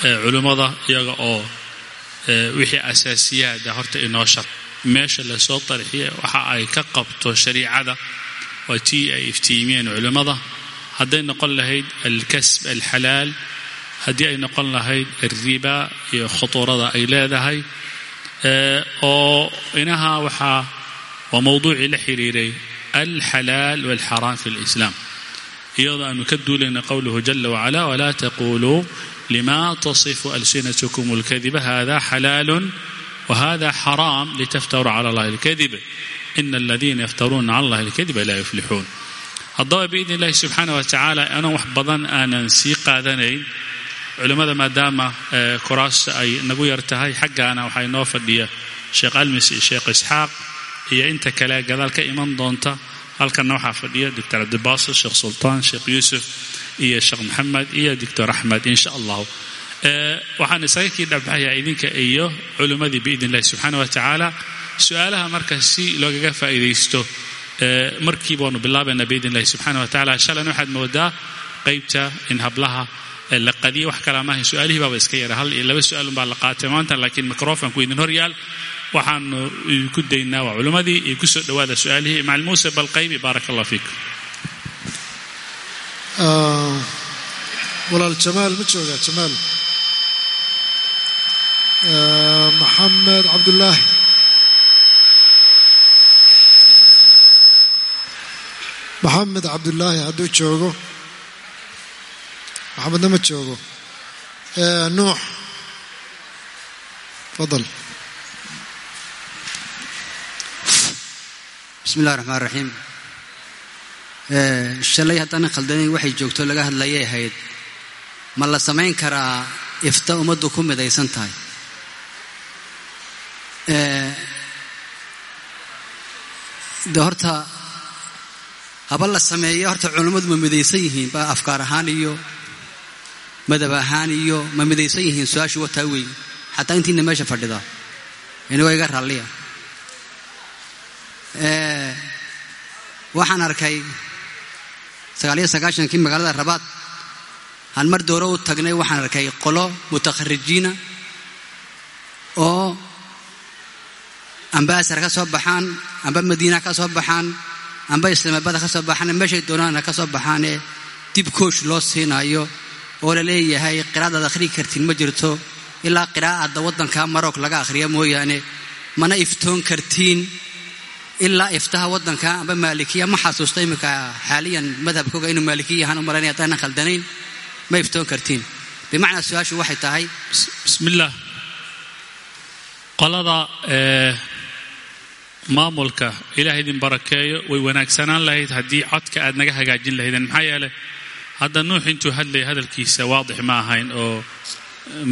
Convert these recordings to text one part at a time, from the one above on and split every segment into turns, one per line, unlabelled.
culimmada iyaga oo wixii asaasiyaada horta inoo shar meesha la soo tarxiya waxa ay ka qabto shariicada waa tii ay iftiimiyeen culimmada. Hadday noqon lahayd alkasb alxalaal haddii ay noqon lahayd alriba iyo khutuurada ay leedahay oo inaha waxaa waa mowduucii la xiriiray alxalaal walxaraam fi lislaam iyadoo aanu ka duulayna qowluhu jala wacala walaa taquluu lima tasifu alsinatkum اlkadiba hada xalaalu wahada xaraam litaftaruu cala allahi اlkadib ina aladiina yaftaruuna cala allahi اlkadiba laa yuflixuun haddaba biidn illahi subxaana wa tacaala anoo wax badan aanan sii qaadanayn culimmada maadaama kuraasta ay nagu yar tahay xaggaana waxaa inoo fadhiya sheekh almis iyo sheekh isxaaq iyo inta kale gadaal ka iman doonta halkanna waxaa fadhiya doctor cabdibaasir sheekh sultaan sheekh yuusuf iyo sheekh maxamed iyo doctor axmed insha allahu waxaan isaga kii dhabaxayaa idinka iyo culimmadii biidn illahi subxaana wa tacaala su'aalaha marka si loogaga faa'iidaysto markii baanu bilaabaynaa biidn illahi subxaana wa tacala shalan waxaad moodaa qeybta in hablaha la qadiya wax kalaa maaha su'aalihii iska yara. Hal iyo laba su'aalun baa la qaatay maanta laakiin microfonku idin hor yaal. Waxaanu idinku daynaa waa culimmadii iyo ku soo dhowaada su'aalihii. Macalin muuse balqaybi baaraka allah fiikum
walaal jamaal ma joogaa jamaal maxamed cabdulaahi maxamed cabdulaahi hadduu joogo. Maxamedna ma joogo. Nuux. Fadal.
Bismi illahi raxmaan raxiim shalay haddaanan khaldanayn waxay joogto laga hadlayay ahayd ma la samayn karaa ifta ummaddu ku midaysan tahay? De horta haba la sameeyo horta culammadu ma midaysan yihiin ba afkaar ahaan iyo madab ahaan iyo ma midaysan yihiin su'aashu wataa weyn. Xataa intiina meesha fadhida inagoo iga ralliya waxaan arkay sagaaliyo sagaashankii magaalada rabaad aan mar doore u tagnay waxaan arkay qolo mutakharijiina oo amba asar ka soo baxaan amba madiina ka soo baxaan amba islaamabada ka soo baxaan meeshay doonaana ka soo baxaanee dib koosh loo siinayo oo la leeyahay qiraadaad akhrii kartiin ma jirto ilaa qiraa'adda waddanka maroc laga akhriya mooyaane mana iftoon kartiin ilaa iftaha waddanka amba maalikiya ma xasuusta iminka xaaliyan madhabkooga inuu maalikiya yahaan u malaynaya haddaanan khaldanayn ma iftoon kartiin bimacnaa su'aashu waxay tahay
bismillaah qolada maamulka ilaah idin barakeeyo way wanaagsanaan lahayd haddii codka aad naga hagaajin lahaydeen maxaa yeelay hadda nuux intuu hadlaya hadalkiisa waadix ma ahayn oo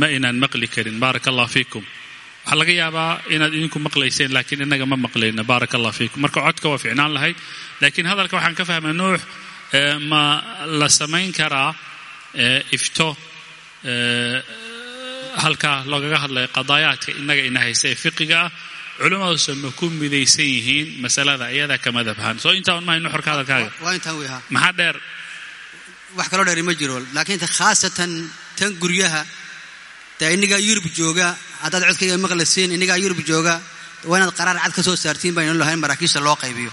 ma inaan maqli karin baaraka allah fiikum waxaa laga yaabaa inaad idinku maqlayseen laakiin inaga ma maqlayna. Baaraka allah fiikum. Marka codka waa ficnaan lahayd laakiin hadalka waxaan ka fahmay nuux ma la samayn karaa ifto halkaa loogaga hadlayo qadaayaadka inaga ina haysta ee fiqiga ah. Culimmaduse ma ku midaysan yihiin masalada iyadaa ka madhabhaan. Soo intaa un mahay nuxurka hadalkaaga. Maxaa dheer?
Wax kaloo dheeri ma jiro laakiin khaasatan tan guryaha dee innigaa yurub jooga haddaad codkayga maqlaysiin innigaa yurub jooga waa inaad qaraar cad ka soo saartiin baynu lahayn maraakiista loo qaybiyo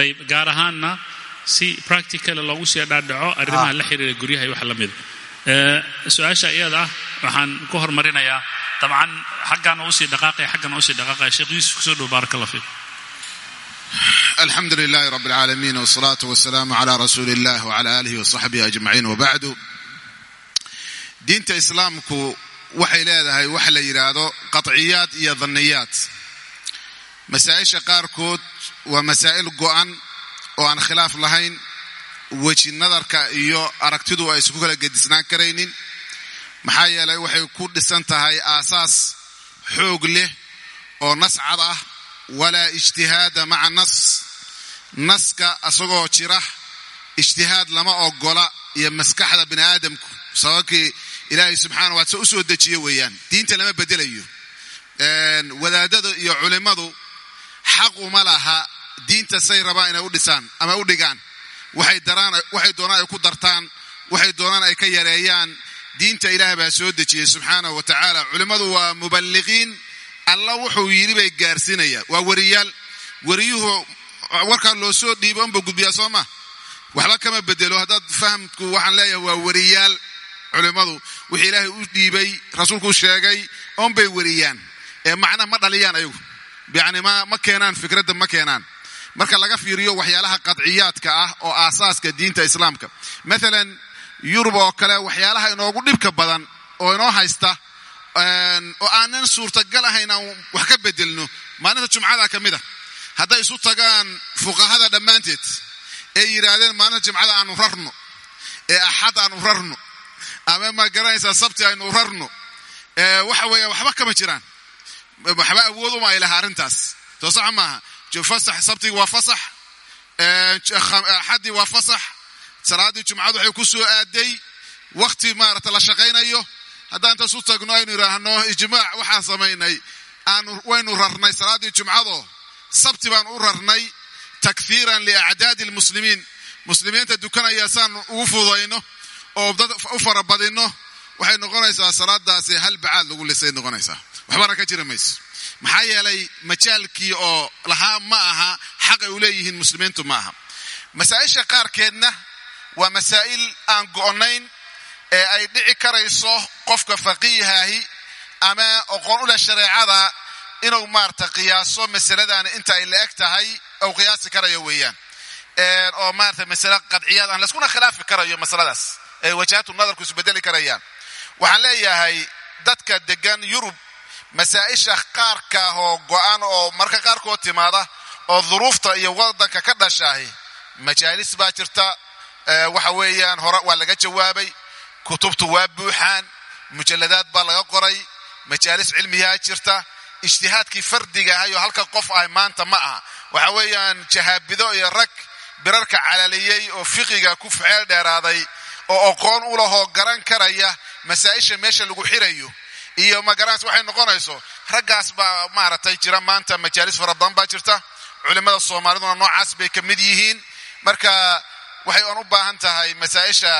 ayib gaar ahaanna si practical loogu sii dhaadhaco arrimaha la xiriira guryaha iyo wax la mida su-aasha iyada ah waxaan ku hormarinayaa dabcan xaggaana usii dhaqaaqaya xaggana usii dhaqaaqaya sheekh yuusuf kusoo dhow baarak allah fiik
الحمد لله رب العالمين والصلاة والسلام على رسول الله وعلى آله وصحبه أجمعين وبعد diinta islaamku waxay leedahay wax la yidhaahdo qaطciyaad iyo dhanniyaad. Masaa-isha qaarkood waa masaa'il go'an oo aan khilaaf lahayn weji nadarka iyo aragtidu ay isku kala gedisnaan karaynin. Maxaa yeelay waxay ku dhisan tahay aasaas xoog leh oo nas cad ah. Walaa ijtihaada maca nas. Naska asagoo jira ijtihaad lama ogola iyo maskaxda bini aadamku sababkii ilaahay subxaana wa se u soo dejiye weeyaan. Diinta lama bedelayo. Wadaadada iyo culimmadu xaq uma laha diinta say rabaan inay u dhisaan ama u dhigaan. Waxay doonaan ay ku dartaan waxay doonaan ay ka yareeyaan. Diinta ilaah baa soo dejiyey subxaanahu wa tacaala culimmadu waa muballiqiin. Alla wuxuu yidhi bay gaarsiinayaan waa weriyaal weriyuhu warkaa loo soo dhiibo unba gudbiyaa soo ma? Waxba kama bedelo. Haddaad fahamku waxaan leeyahay waa weriyaal culimmadu wixii ilaahay u dhiibay rasuulku sheegay oonbay weriyaan. Ee macna ma dhaliyaan ayagu. Yacni ma keenaan fikradda ma keenaan. Marka laga fiiriyo waxyaalaha qadciyaadka ah oo aasaaska diinta islaamka. Maalan yurub oo kale waxyaalaha inoogu dhibka badan oo inoo haysta oo aanan suurtagal ahayn aan wax ka bedelno maalinta jumcada ka mid a hadday isu tagaan fuqahada dhammaanteed ee yidhaahdeen maalinta jimcada aanu rarno ee axad aanu rarno ama ma garanaysaa sabti aynu rarno. Waxa weeya waxba kama jiraan. Waxba awood uma ay laha arrintaas. Soo sax maaha. Fasax sabtigi waa fasax. Axaddii waa fasax. Salaaddii jumcadu waxay ku soo aaday. Wakti maarata la shaqaynayo. Haddaan intaas u tagno aynu idhaahno ijmaac waxaan samaynay. Waynu rarnay salaaddii jumcado. Sabti baan u rarnay. Takhiiran liacdaadi lmuslimiin. Muslimiinta dukanaya saan ugu fudayno oo dad u farabadinno waxay noqonaysaa salaadaasi hal bacaad lagu lisay noqonaysaa. Waxbana ka jira mayso maxaa yeelay majaalkii oo lahaa ma aha xaqay u leeyihiin muslimiintu ma aha. Masaa'isha qaarkeedna waa masaa'il aan go'nayn ee ay dhici karayso qofka faqiihaahi ama oqoon u leh shareecada inuu maarata qiyaaso masaladaani inta ay la eg tahay ou qiyaasi karayo weeyaan. Oo maarata masale qadciyaad aan layskuna khilaafi karayo masaladaas wajahatu nadarku isbedeli karayaan. Waxaan leeyahay dadka degan yurub masaa'isha qaarka oo go'an oo marka qaarkood timaada oo duruufta iyo wadanka ka dhashaahi majaalis baa jirta waxa weeyaan hore waa laga jawaabay kutubtu waa buuxaan mujalladaad baa laga qoray majaalis cilmiyaa jirta ijtihaadkii fardiga ahayo halka qof ah maanta ma aha. Waxa weeyaan jahaabido iyo rag birarka calaliyey oo fiqiga ku ficeel dheeraaday oo aqoon u lahoo garan karaya masaa'isha meesha lagu xirayo. Iyo magaranaysa waxay noqonayso raggaas baa maaragtay jira maanta majaalis fara badan baa jirta. Culimmada soomaaliduna noocaas bay ka mid yihiin. Marka waxay oon u baahan tahay masaa'isha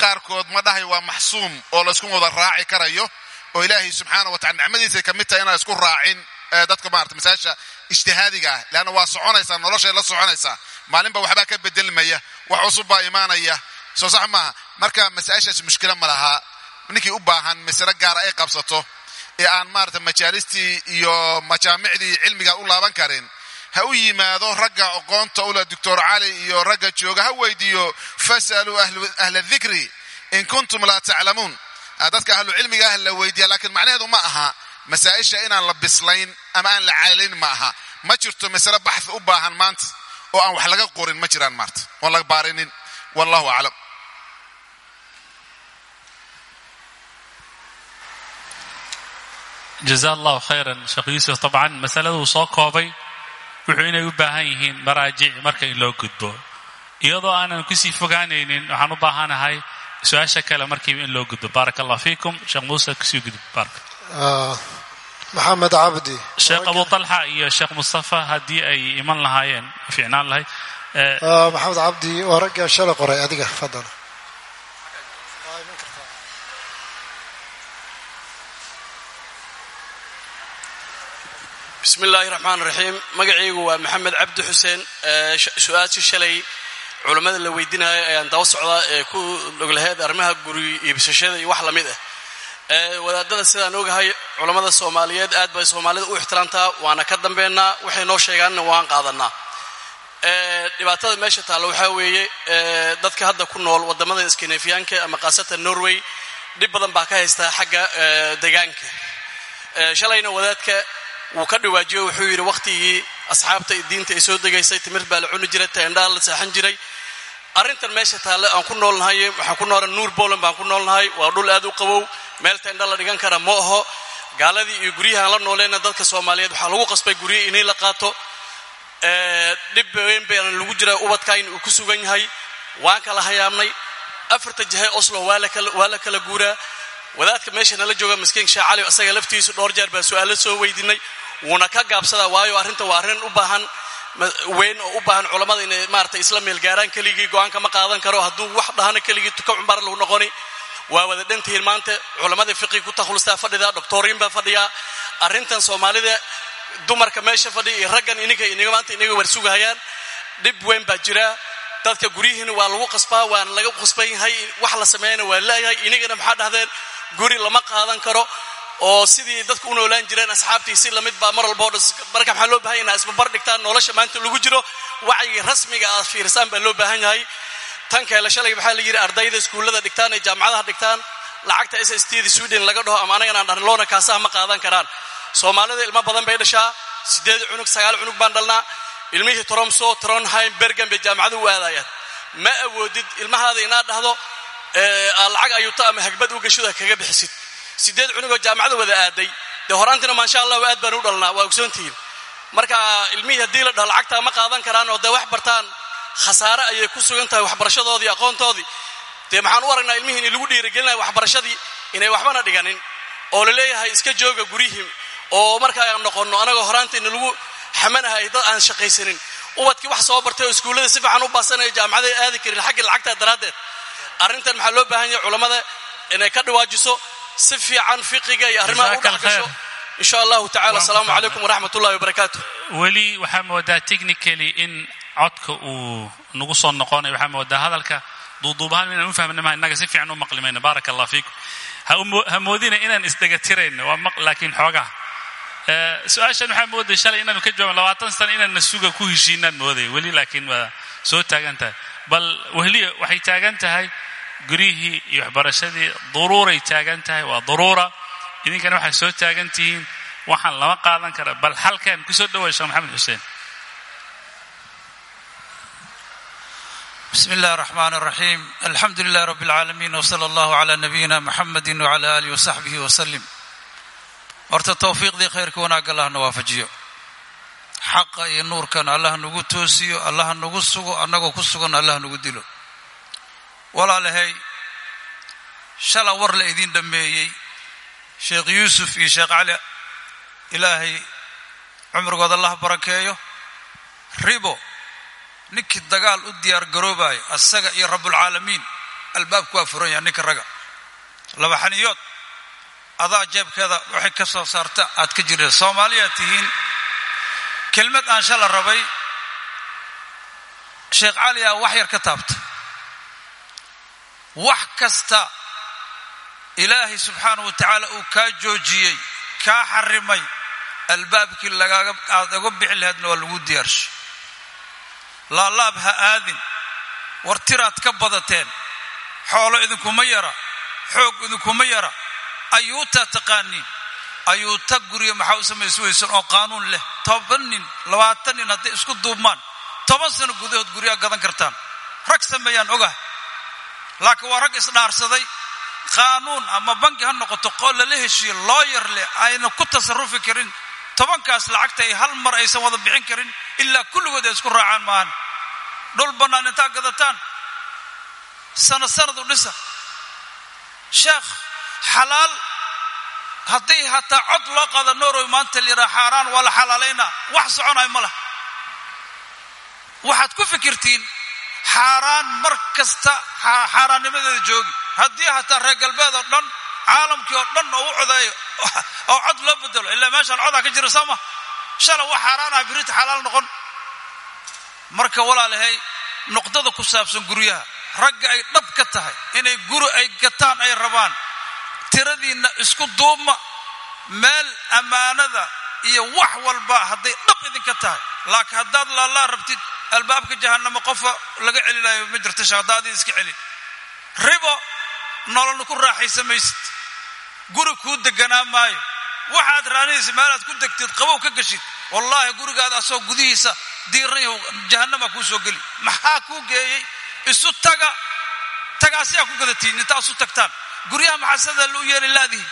qaarkood ma dhahay waa maxsuum oo laysku wada raaci karayo oo ilaahay subxaana wa tacala nicmadiisay ka mid tahay inaan isku raacin dadka maarata masaa'isha ijtihaadiga ah. Leanna waa soconaysaa noloshay la soconaysaa. Maalinba waxbaa ka bedelmaya wax cusub baa imaanaya soo sax maaha marka masaa'ishaas mushkila ma lahaa ninkii u baahan masale gaara ay qabsato ee aan maarata majaalistii iyo majaamicdii cilmiga u laaban karin ha u yimaado ragga aqoonta ule doctor cali iyo ragga jooga ha weydiiyo fasaluu ahla dikri in kuntum laa taclamuun. Dadka ahlu cilmiga ah la weydiiya laakiin macnaheedu ma aha masaa'isha inaan la bislayn ama aan la calayn ma aha. Ma jirto masale baxthi u baahan maanta oo aan wax laga qorin ma jiraan maarta oon laga baarinin. Wallahu aclam
jaza allahu khayran sheekh yuusuf. Dabcan masaladuu soo koobay. Wuxuu inay u baahan yihiin maraajic marka in loo gudbo. Iyadoo aanan ku sii fogaanaynin waxaan u baahanahay su'aasha kale markiiba in loo gudbo. Baaraka allah fiikum sheekh muuse ku sii gudub baaraka
maxamed cabdi
sheekh abu talxa iyo sheekh mustafa haddii ay iman lahaayeen fiicnaan lahayd
maxamed cabdi waa raggaa shala qoray adiga fadal
bismi illaahi raxmaan raxiim magacaygu waa maxamed cabdi xuseen. Su'aashii shalay culammada la weydiinayo ayaan daba socdaa ee ku dhoglaheed arrimaha guri iibsashada iyo wax la mid ah. Wadaadada sidaan ogahay culammada soomaaliyeed aad bay soomaalida u ixtiraamtaa waana ka dambeennaa waxay noo sheegaanna waan qaadanaa dhibaatada meesha taalla waxaa weeye dadka hadda ku nool waddamada skandinafiyaanka ama khaasatan norway dhib badan baa ka haystaa xagga degaanka shalayna wadaadka wuu ka dhawaajiyo wuxuu yidhi wakhtigii asxaabta diinta ay soo degaysay timir baa la cuni jiray teendhaa la saaxan jiray. Arrintan meesha taalle aan ku noolnahay waxaan ku noola nuur boland baan ku noolnahay waa dhul aad u qabow meel teendha la dhigan kara ma aho gaaladii iyo guryahaan la nooleyna dadka soomaaliyeed waxaa lagu qasbay guryo inay la qaato. Dhib weyn baana lagu jiraa ubadkayn uu ku sugan yahay waan kala hayaamnay afarta jahe oslo waa la kala guuraa wadaadka meesha nala jooga miskiin sheekh cali asaga laftiisu dhowr jeer baa su'aalo soo weydiinay wuuna ka gaabsadaa waayo arrinta waa arrin u baahan weyn oo u baahan culammada inay maarata isla meelgaaraan keligii go'aanka ma qaadan karo hadduu wax dhahana keligii tuka cumbar lagu noqoni. Waa wada dhantihiin maanta culammadii fiqi ku takhulustaa fadhida doctoriin baa fadhiyaa. Arrintan soomaalida dumarka meesha fadhiya iyo raggan ininka maanta inaga warsugahayaan dhib weyn baa jira. Dadka guryihiina waa lagu qasbaa waana laga qasban yahay wax la sameeyana waa leeyahay inigana maxaa dhahdeen guri lama qaadan karo oo sidii dadku u noolaan jireen asxaabtii la mid baa mar walbao marka maxaa loo baahan yahay isbabar dhigtaan nolosha maanta lagu jiro wacyiga rasmiga aad fiirsaan baa loo baahan yahay. Tan kale shalay maxaa la yidhi ardayda iskuullada dhigtaan ee jaamacadaha dhigtaan lacagta s s sweden laga dhaho ama anagan aan dharin loona ma qaadan karaan. Soomaalida ilmo badan bay dhashaa sideed cunug sagaal cunug baan dhalnaa. Ilmihii tromso tronheim bergen bay jaamacadu u ma awoodid ilmahaada inaad dhahdo lacag ayuuto ama hagbad u gashido kaga bixisid. Sideed cunugoo jaamacada wada aaday. Dee horaantina maasha allah aad baan u dhalnaa waa ogsoontihiin. Marka ilmihii haddii la dhaho lacagtaa ma qaadan karaan oo dee wax bartaan. Khasaare ayay ku sugan tahay waxbarashadoodii aqoontoodii. Dee maxaan u aragnaa ilmihii in lagu dhiirigelinaya waxbarashadii inay waxbana dhiganin. Oo la leeyahay iska jooga guryihii oo marka aan noqonno anagoo horaantiina lagu xamanahay dad aan shaqaysanin. Ubadkii wax soo bartay oo si fiican u baasanaya jaamacada aadi karin xaggii lacagtaa daraaddeed arrintan maxaa loo baahan yahay culammada inay ka dhawaajiso si fiican fiqiga iyo arrimaha u dhexgasho. insha allahu tacala asalaamu calaykum waraxmat ullahi wabarakaatu
weli waxaa moodaa technically in codka uu nagu soo noqonayo. Waxaa moodaa hadalka. Duuduubahaan inaan u fahmnama innaga si fiican u maqlimayno baaraka allah fiikum. Ha moodina inaan isdhegatirayno waa laakiin xoogaha su'aashan waxaa mooday shalay inaanu ka joogan labaatan sana inaanna suga ku heshiinaan mooday. Weli laakiin waa soo taagan tahay bal wehliya waxay taagan tahay guryihii iyo waxbarashadii duruuray taagan tahay waa duruura idinkana waxay soo taagan tihiin waxaan lama qaadan kara bal halkan kusoo dhaway sheekh maxamed xuseen
بسم الله الرحمن الرحيم الحمد لله رب العالمين وصلى الله على نبينا محمد وعلى آله وصحبه وسلم horta towfiiqdii khayrka wanaagga allah na waafajiyo xaqa iyo nuurkan allah nagu toosiyo allah nagu sugo annagoo ku sugan allah nagu dilo. Walaalahay shala war la idiin dhammeeyey sheekh yuusuf iyo sheekh cali ilaahay cumrigooda allah barakeeyo. Ribo ninkii dagaal u diyaar garoobayo asaga iyo rabbulcaalamiin albaabku waa furan yaha ninka raga. Laba xaniyood adaa jeebkeeda waxay ka soo saarta aad ka jireen. Soomaaliyaad tihiin kelmad aan shala rabay sheekh cali aa wax yar ka taabta wax kasta ilaahay subxaanahu wa tacaala uu kaa joojiyey kaa xarimay albaabkii lagaaga aad uga bixi lahaydna waa lagu diyaarshay laalaab ha aadin war tiraad ka badateen xoolo idinkuma yara xoog idinkuma yara ayuutaa taqaaniin ayuuta guryo maxaa u samaysa weysan oo qaanuun leh. Toban nin labaatan nin hadday isku duubmaan. Toban sano gudahood guryaa gadan kartaan. Rag sameeyaan ogah laakiin waa rag isdhaarsaday. Qaanuun ama banki ha noqoto qool lala heshiiyo looyar leh ayna ku tasarufi karin. Tobankaas lacagta ay hal mar aysan wada bixin karin ilaa kulligood ay isku raacaan maahan. Dhul bannaan intaa gadataan. Sana sanad u dhisa. Sheekh xalaal hadday hataa cod loo qaado norway maanta layidhaha xaaraan waa la xalaalaynaa wax soconayo ma lah waxaad ku fikirtiin xaaraan mar kasta xaaraannimadeeda joogi. Haddii hataa reer galbeed oo dhan caalamkii oo dhan oo u codeeyo oo cod loo bedelo ilaa meeshaan codaa ka jira sooma. Shala wax xaaraanaha birita xalaal noqon. Marka walaalahay nuqdada ku saabsan guryaha. Ragga ay dhab ka tahay inay guri ay gataan ay rabaan tiradiinna isku duubma meel ammaanada iyo wax walba hadday dhab idinka tahay. Laakiin haddaad laalaa rabtid albaabka jahannamo qofa laga celinayo ma jirta shaqdaadii iska celin. Ribo nololna ku raaxaysa guri kuu deganaa maayo. Waxaad raanaysa meelaad ku degtid qabow ka geshid. Wallaahi gurigaada asoo gudihiisa diiranayahu jahannama kuu soo geli. Maxaa kuu geeyey? Isu taga. Tagaasiyaa ku gadatiin intaa isu tagtaan guryaha maxaa sidaa loo yeeli laadihin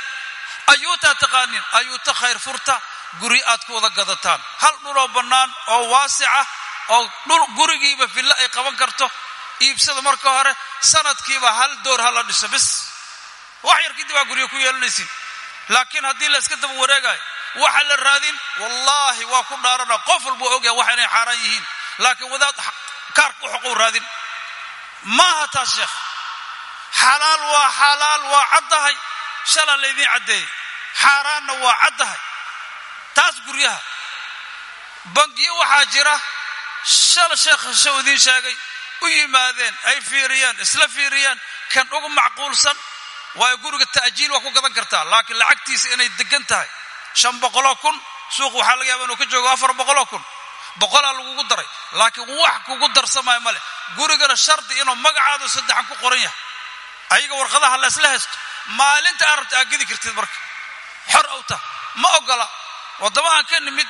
ayuutaa taqaanin ayuuta khayr furta guri aad ku wada gadataan. Hal dhuloo bannaan oo waasica oo dhul gurigiiba fillo ay qaban karto iibsada marka hore sanadkiiba hal door ha la dhiso bis. Wax yar kadib aa guryo ku yeelanaysin. Laakiin haddii la iska daba wareegayo waxa la raadin wallaahi waa ku dhaarana qof walba ogyaha waxa inay xaaraan yihiin. Laakiin wadaad kaarka u xoqow raadin. Maaha taas sheekh xalaal waa xalaal waa caddahay shala laydiin caddeeyey xaaraanna waa caddahay taas guryaha. Bangiyo waxaa jira. Shala sheekha shau idiin sheegay u yimaadeen ay fiiriyeen isla fiiriyeen kan ugu macquulsan waayo guriga ta'jiil waa ku gadan kartaa laakiin lacagtiisa inay degan tahay. Shan boqoloo kun suuq waxaa laga yaaba inuu ka joogo afar boqoloo kun. Boqolaa lagugu daray. Laakiin wax kugu darsamaayo ma leh. Gurigana shardi inuu magacaadu saddexan ku qoran yahay ayaga warqadaha la isla haysto. Maalinta aad rabta aad gedi kartid marka. Xor aw tah ma ogola waddamahan ka nimid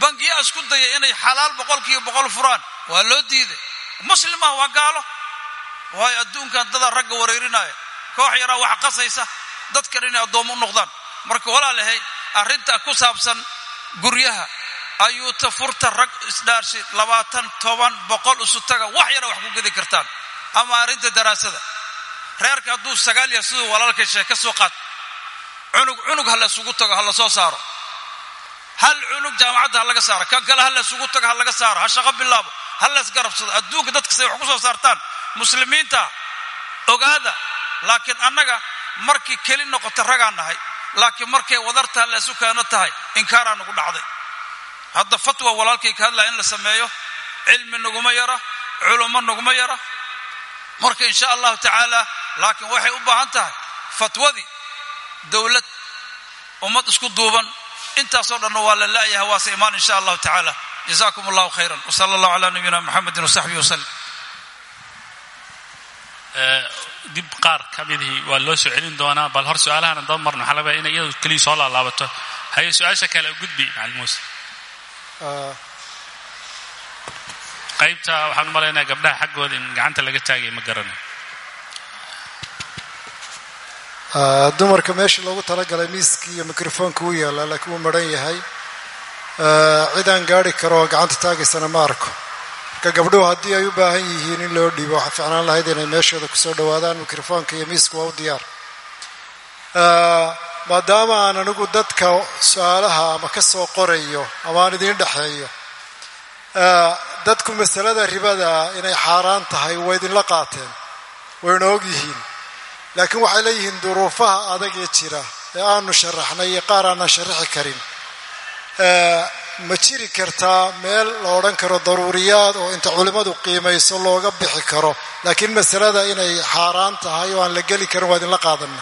bangiyaa isku daya inay xalaal boqolkiiba boqol furaan. Waa loo diiday. Muslimah waa gaalo. Waayo adduunkan dadaa ragga wareerinaya koox yaraa wax qasaysa. Dadkan inay addoommo u noqdaan. Marka walaalahay arrinta ku saabsan guryaha. Ayuu ta furta rag isdhaarshi labaatan toban boqol isu taga. Wax yara wax ku gedi kartaan. Ama arrinta daraasada reerka hadduu sagaal yahay siduu walaalkay sheeg ka soo qaad cunug cunug ha la isugu tago ha la soo saaro. Hal cunug jaamacadda ha laga saaro kan kale ha la isugu tago ha laga saaro ha shaqo bilaabo ha la isgarabsado. Adduunka dadka say wax ku soo saartaan muslimiinta ogaada. Laakiin annaga markii keli noqota ragaan nahay laakiin markay wadartaa la isu keeno tahay inkaaraa nagu dhacday. Hadda fatwa walaalkay ka hadlaya in la sameeyo cilmi naguma yara culummo naguma yara. Marka insha allahu tacaala laakiin waxay u baahan tahay fatwadii dowlad ummad isku duuban. Intaasoo dhanna waa la la'yahay waase imaan insha allahu tacaala. Jazakum allahu khayran wsala allahu calaa nabiyina muxamedin wasaxbihi wasallam
dib qaar ka midihii waa loo soo celin doonaa bal hor su'aalahana daba marno. Waxaa laga ina iyadu keliya soo laalaabato. Haye su'aasha kale u gudbi macalin muuse. Qaybta waxaan u malaynaya gabdhaha xaggooda in gacanta laga taagay ma garanayo
dumarka meeshii loogu talagalay miiskii iyo mikrofoonka u yaallaa laakiin wuu maran yahay. Cidaan gaari karo oo gacanta taagaysana ma arko. Marka gabdhuhu haddii ay u baahan yihiin in loo dhiibo waxaa ficnaan lahayd inay meeshooda ku soo dhowaadaan mikrofoonka iyo miiska waa u diyaar. Maadaama aan anigu dadka su'aalaha ama ka soo qorayo ama aan idiin dhexeeyo dadku masalada ribada inay xaaraan tahay waa idinla qaateen wayna og yihiin laakiin waxay leeyihiin duruufaha adag ee jira ee aanu sharaxnay iyo qaar aanan sharaxi karin. Ma jiri kartaa meel la odhan karo daruuriyaad oo inta culimmadu qiimayso looga bixi karo. Laakiin masalada inay xaaraan tahay oo aan la geli karin waa idinla qaadana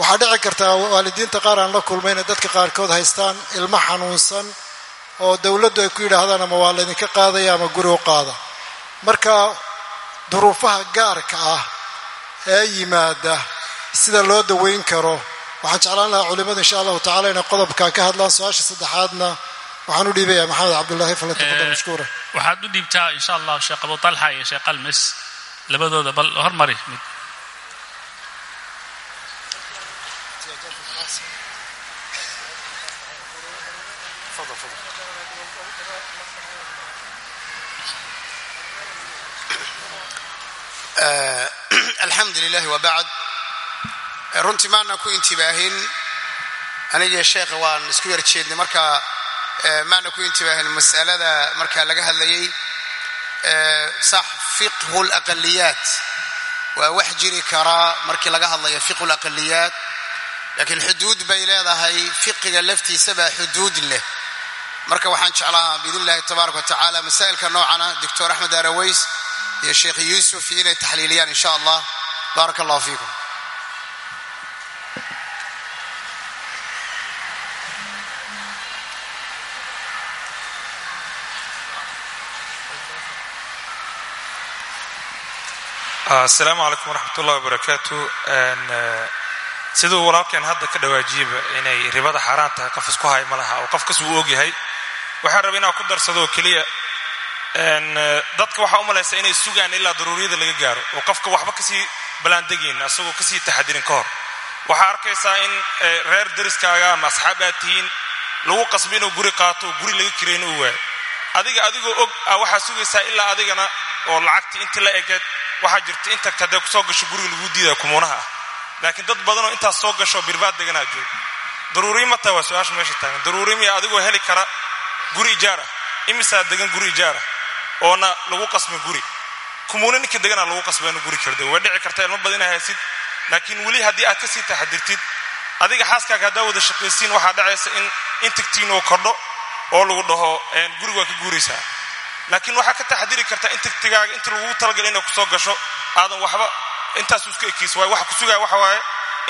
waxaa dhici kartaa waalidiinta qaar aan la kulmay inay dadka qaarkood haystaan ilmo xanuunsan oo dowladdu ay ku yidhaahdaan ama waa laydinka qaadaya ama guri u qaada. Marka duruufaha gaarka ah ee yimaada sida loo daweyn karo. Waxaan jeclaan lahaa culimmadu insha allahu tacala inay qodobkaa ka hadlaan su'aasha saddexaadna. Waxaan u dhiibayaa maxamed cabdullaahi falatafadal mashkuura.
waxaad u dhiibtaa insha allah sheekh abu talxa iyo sheekh almis labadooda bal hormari mid
alxamdu lilahi wabacd runtii maana ku intibaahin. Anigii sheekha waan isku yar jeednay marka maana ku intibaahin masalada marka laga hadlayay. Sax fiqhu laqaliyaat waa wax jiri karaa markii laga hadlayo fiqhu laqaliyaat laakiin xuduud bay leedahay fiqiga laftiisabaa xuduud leh. Marka waxaan jeclahaa biidn illahi tabaaraka wa tacaala masaa'ilka noocana doctor axmed araways iyo sheekh yuusuf inay taxliiliyaan in sha allah baaraka allahu fiikum
asalaamu calaykum waraxmat ullahi wabarakaatu siduu walaalkeen hadda ka dhawaajiyaba inay ribada xaaraan tahay qof isku hay ma laha oo qof kas uu ogyahay waxaan raba inaan ku darsado oo keliya dadka waxaa u malaysa inay sugaan ilaa daruuriyada laga gaaro. Oo qofka waxba ka sii ballaandegayn asagoo ka sii taxadirin ka hor. Waxaa arkaysaa in reer dariskaaga ama asxaab lagu qasbo inuu guri qaato oo guri laga kirayno uu waayo. Adiga adigoo og ah waxaa sugaysaa ilaa adigana oo lacagtii intii la egeed waxaa jirta in tagta hadday ku soo gasho guriga lagu diidaya kumuunaha ah. Laakiin dad badanoo intaas soo gasho birbaad deganaa joog daruuriyi ma tahay waa su'aasha meesha taagan. Daruuri miya adigoo heli kara guri ijaar imisaa degan guri ijaar oona lagu qasmin guri. Kumuuna ninka degana lagu qasba inuu guri karda way dhici karta ilmo badan haysid laakiin weli haddii aad ka sii taxadirtid adiga xaaskaaga haddaa wada shaqaysiin waxaa dhacaysa in intagtiin uu kordho oo lagu dhaho guriga ka guuraysaa. Laakiin waxaa ka taxadiri karta intagtigaaga inta lagugu talagalay inay ku soo gasho aadan waxba intaasu iska ekiis waay waxa ku sugaya waxa waaye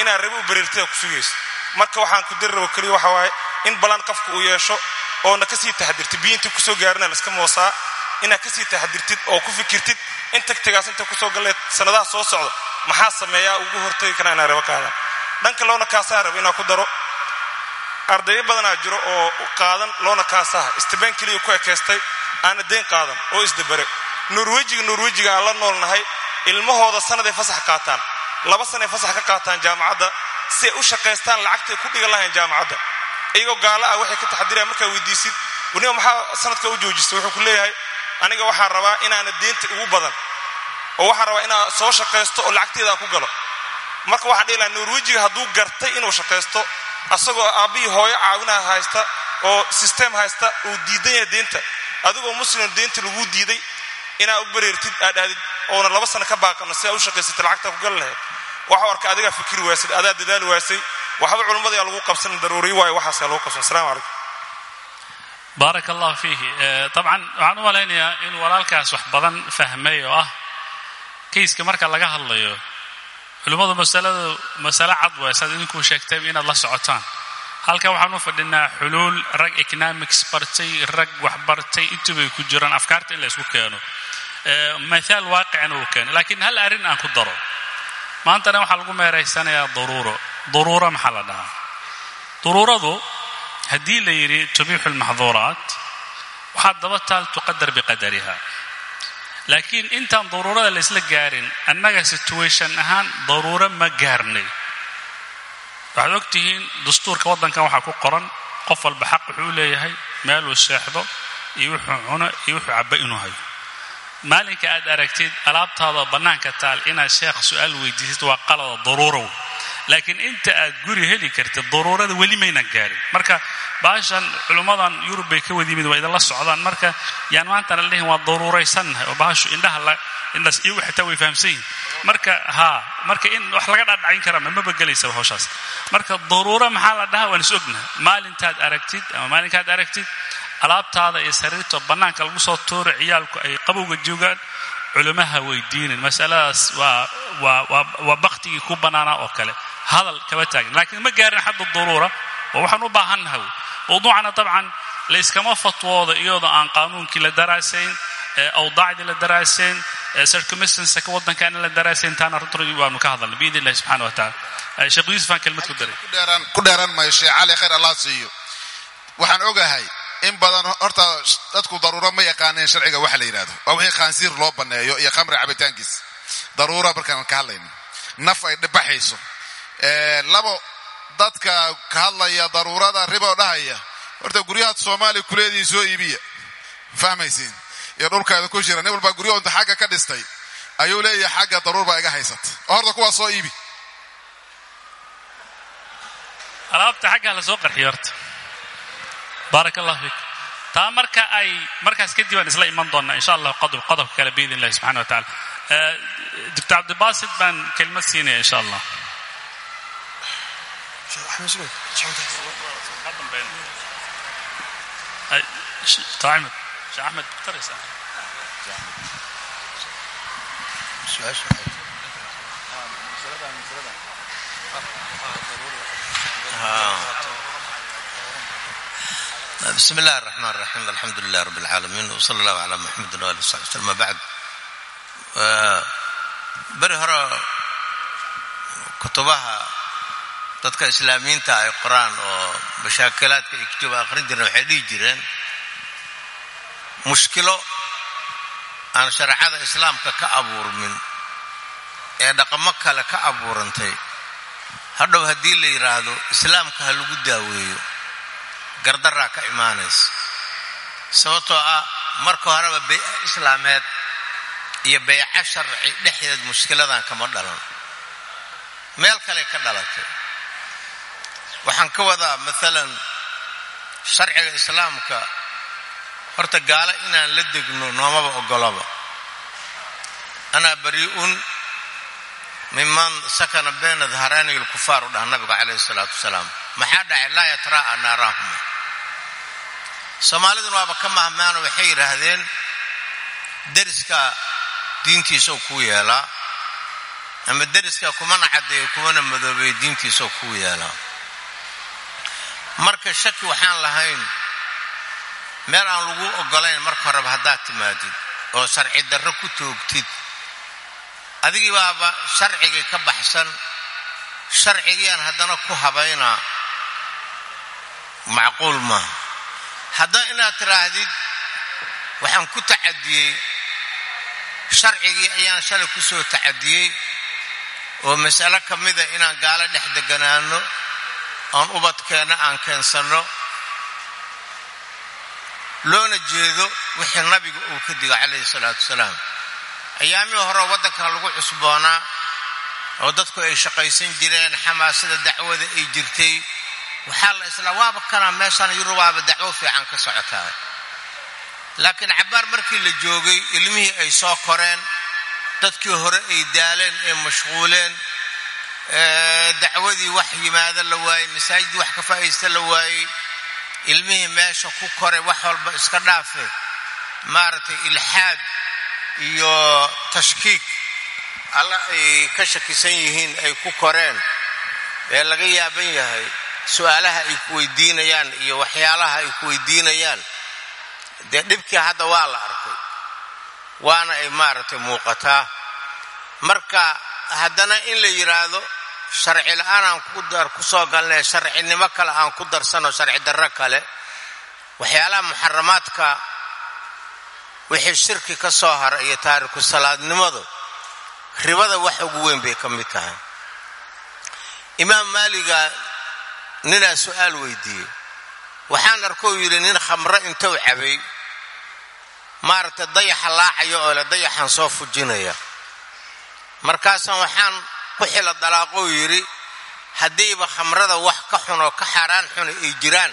inaad rabi u bariirtada ku sugayso marka waxaan ku dari rabo waxa waaye in balan qofka uu yeesho oona ka sii taxadirtid biyo intii ku soo gaarina laska moosaa inaad ka sii taxadirtid oo ku fikirtid in tagtigaas inta ku soo galleed sanadaha soo socda maxaa sameeyaa ugu hortagi karaa inaa rabo qaadaan dhanka loona kaasaha rabo inaa ku daro ardayo badanaa jiro oo qaadan loona kaasaha. Istibaan keliya ku ekaystay aana dayn qaadan oo isdabare. Norwejiga norwejiga aan la noolnahay ilmahooda sanaday fasax qaataan. Laba sanay fasax ka qaataan jaamacadda si ay u shaqaystaan lacagtay ku dhigan lahayn jaamacadda. Iyagoo gaalo ah waxay ka taxadiraan markaa weydiisid. Waniba maxaa sanadka u joojistay wuxuu ku leeyahay aniga waxaa rabaa inaana deynta ugu badan oo waxaa rabaa inaa soo shaqaysto oo lacagteeda ku galo. Marka waxaan dhihi lahaa norwejiga hadduu gartay inuu shaqaysto asagoo aabbihii hooyo caawinaha haysta oo system haysta uu diidan yahay deynta adigoo muslim deynta laguu diiday inaa u bareertid aad aadid oona laba sano ka baaqano si aa u shaqaysatay lacagtaa ku gali lahayd. Waxau arka adigaa fikri waasad adaa dadaali waasay. Waxba culimmada yaa lagu qabsan daruuriyo waayo waxaas yaa lagu qabsan. Assalamu calaykum
baaraka allahu fiihi dabcan waxaan u malaynayaa in walaalkaas wax badan fahmay oo ah. Kayska marka laga hadlayo culimmadu masaladu masale cad waay saad idinkuu sheegtay inaad la socotaan. Halkan waxaan u fadhinaa xuluul rag economics bartay rag wax bartay intubay ku jiraan afkaarta in la isku keeno. Mathaal waaqicana uu keeno laakiin hal arrin aan ku daro. Maantana waxaa lagu meeraysanayaa daruuro. Daruuro maxaa la dhahaa? Daruuradu haddii la yidhi tubiixu lmaxduuraat waxaa daba taal tuqadar biqadariha. Laakiin intaan daruurada laysla gaarin annaga situation ahaan daruuro ma gaarnay. Waxaad og tihiin dastuurka waddankan waxaa ku qoran qof walba xaq wuxuu u leeyahay meeluu seexdo iyo wuxuu cuno iyo wuxuu cabba inuu hayo. Maalinka aad aragtid alaabtaada bannaanka taal inaad sheekh su'aal weydiisid waa qalada daruurow laakiin inta aad guri heli kartid daruurada weli maynan gaarin. Marka baashan culummadan yurub bay ka wadimid waa idinla socdaan. Marka yaan maantana lehin waa daruuraysannahay oo baashu indhaha la indhas iyagu xitaa way fahamsan yihiin marka haa marka in wax laga dhadhacin karaa mamaba gelaysaba hawshaas. Marka daruuro maxaa la dhahaa? Waan is ognahay maalintaad aragtid ama maalinkaad aragtid alaabtaada iyo sariirta bannaanka lagu soo tuuro ciyaalku ay qabowga joogaan culimaha weydiinin masaladaas waa waa waa baktigii ku bannaanaa oo kale hadal kama taagin laakiin ma gaarin xadda daruura oo waxaan u baahannahay. Mawduucana dabcan layskama fatwoodo iyadoo aan qaanuunkii la daraasayn awdaacdii la daraasayn circumstanceka waddankaana la daraasayn taana runtii waanu ka hadalnay biidn illahi subxana wa taala sheekh yuusuf aan kelmad ku daray.
Ku dheeraan mayo sheekh cali khayr allah siiyo. Waxaan ogahay in badan horta dadku daruuro ma yaqaaneen sharciga waxa la yidhahdo waa wixii khaansiir loo banneeyo iyo khamri cabitaankiis. Daruura markaan ka hadlayno naf ay dhibaxayso labo dadka ka hadlaya daruurada riboo dhahaya. Horta guryahaad soomaaliya kuleediin soo iibiya fahmaysiin. Iyo dhulkaada ku jira. Nin walbaa guryaho inta xagga ka dhistay. Ayuu leeyahay xagga daruur baa iga haysata. Oo horta kuwaa soo iibi.
Alaabta xaggaa la soo qarxiyo horta. Baarak allah fiik taa marka ay markaas kadib aan isla iman doonnaa insha allah qodob qodobka kale biidn illahi subxana wa taala doctor cabdibaasit baan kelmad siinaya insha allah طاعمة شيخ أحمد اقترس
بسم الله الرحمن الرحيم الحمد لله رب العالمين وصلى الله على محمد وآله وصحبه وسلم ما بعد beri hore kutubaha dadka islaamiyiinta ay qoraan oo mashaakilaadka iyo kituba akhrin jireen waxay dhihi jireen mushkilo aan shareecada islaamka ka abuurmin ee dhaqamo kale ka abuurantay hadhow haddii la yidhaahdo islaamka ha lagu daaweeyo gardaraa ka imaanaysa. Sababtoo ah marka horeba bay'a islaameed iyo bayco sharci dhexdeed mushkiladan kama dhalan. Meel kale ka dhalatay waxaan ka wadaa maalan sharciga islaamka. Horta gaalo inaan la degno noomaba oggolaba anaa barii'un miman sakana bayna dahraani lkufaar u dhaha nabiga calayhi salaatu wasalaam. Maxaa dhacay? Laa yatraa'a naaraahuma. Soomaaliduna waaba ka mahmaano waxay yidhaahdeen deriska diintiisau kuu yeelaa. Ama deriska kumana caddeeyo kumana madoobeeyo diintiisau kuu yeelaa marka shaki waxaan lahayn meel aan lagu oggolayn marka horeba haddaad timaadid oo sharci darro ku toogtid. Adigii baaba sharcigii ka baxsan sharcigiiaan haddana ku habaynaa macquul maaha haddana inaad tidhaahdid waxaan ku tacadiyey sharcigii ayaan shalay ku soo tacadiyey oo mas'alo ka mida inaan gaalo dhex deganaano oon ubadkeenna aan keensanno. Loona jeedo wixii nabiga uu ka digo calayhi salaatu wasalaam ayaamihii hore waddankan lagu cusboonaa oo dadku ay shaqaysan jireen xamaasada dacwada ay jirtay waxaa la islaa waaba kanaa meeshaan yurubaaba dacwo fiican ka socotaa. Laakiin cabbaar markii la joogay ilmihii ay soo koreen dadkii hore ay daaleen ee mashquuleen dacwadii wax yimaado la waayey masaajidii wax ka faa'aysta la waayey ilmihii meesha ku koray wax walba iska dhaafe. Maaragtay ilxaad iyo tashkiik alla ay ka shakisan yihiin ay ku koreen ee laga yaaban yahay su'aalaha ay ku weydiinayaan iyo waxyaalaha ay ku weydiinayaan. Dee dhibkii hadda waa la arkay waana ay maaragtay muuqataa. Marka haddana in la yidhaahdo sharci la'aan aan ku soo galnay sharcinimo kale aan ku darsano sharci darro kale waxyaalaha muxaramaadka wixii shirki ka soo hara iyo taariku salaadnimadu ribada wax ugu weyn bay ka mid tahay. Imaam maaliga ninaa su'aal weydiiyey. Waxaan arkou yidhi nin khamro intou cabay maaragtay dayaxa laacayo oo le dayaxan soo fujinaya markaasaan waxaan ku xila dalaaqou yidhi haddiiba khamrada wax ka xun ka xaaraan xuna ay jiraan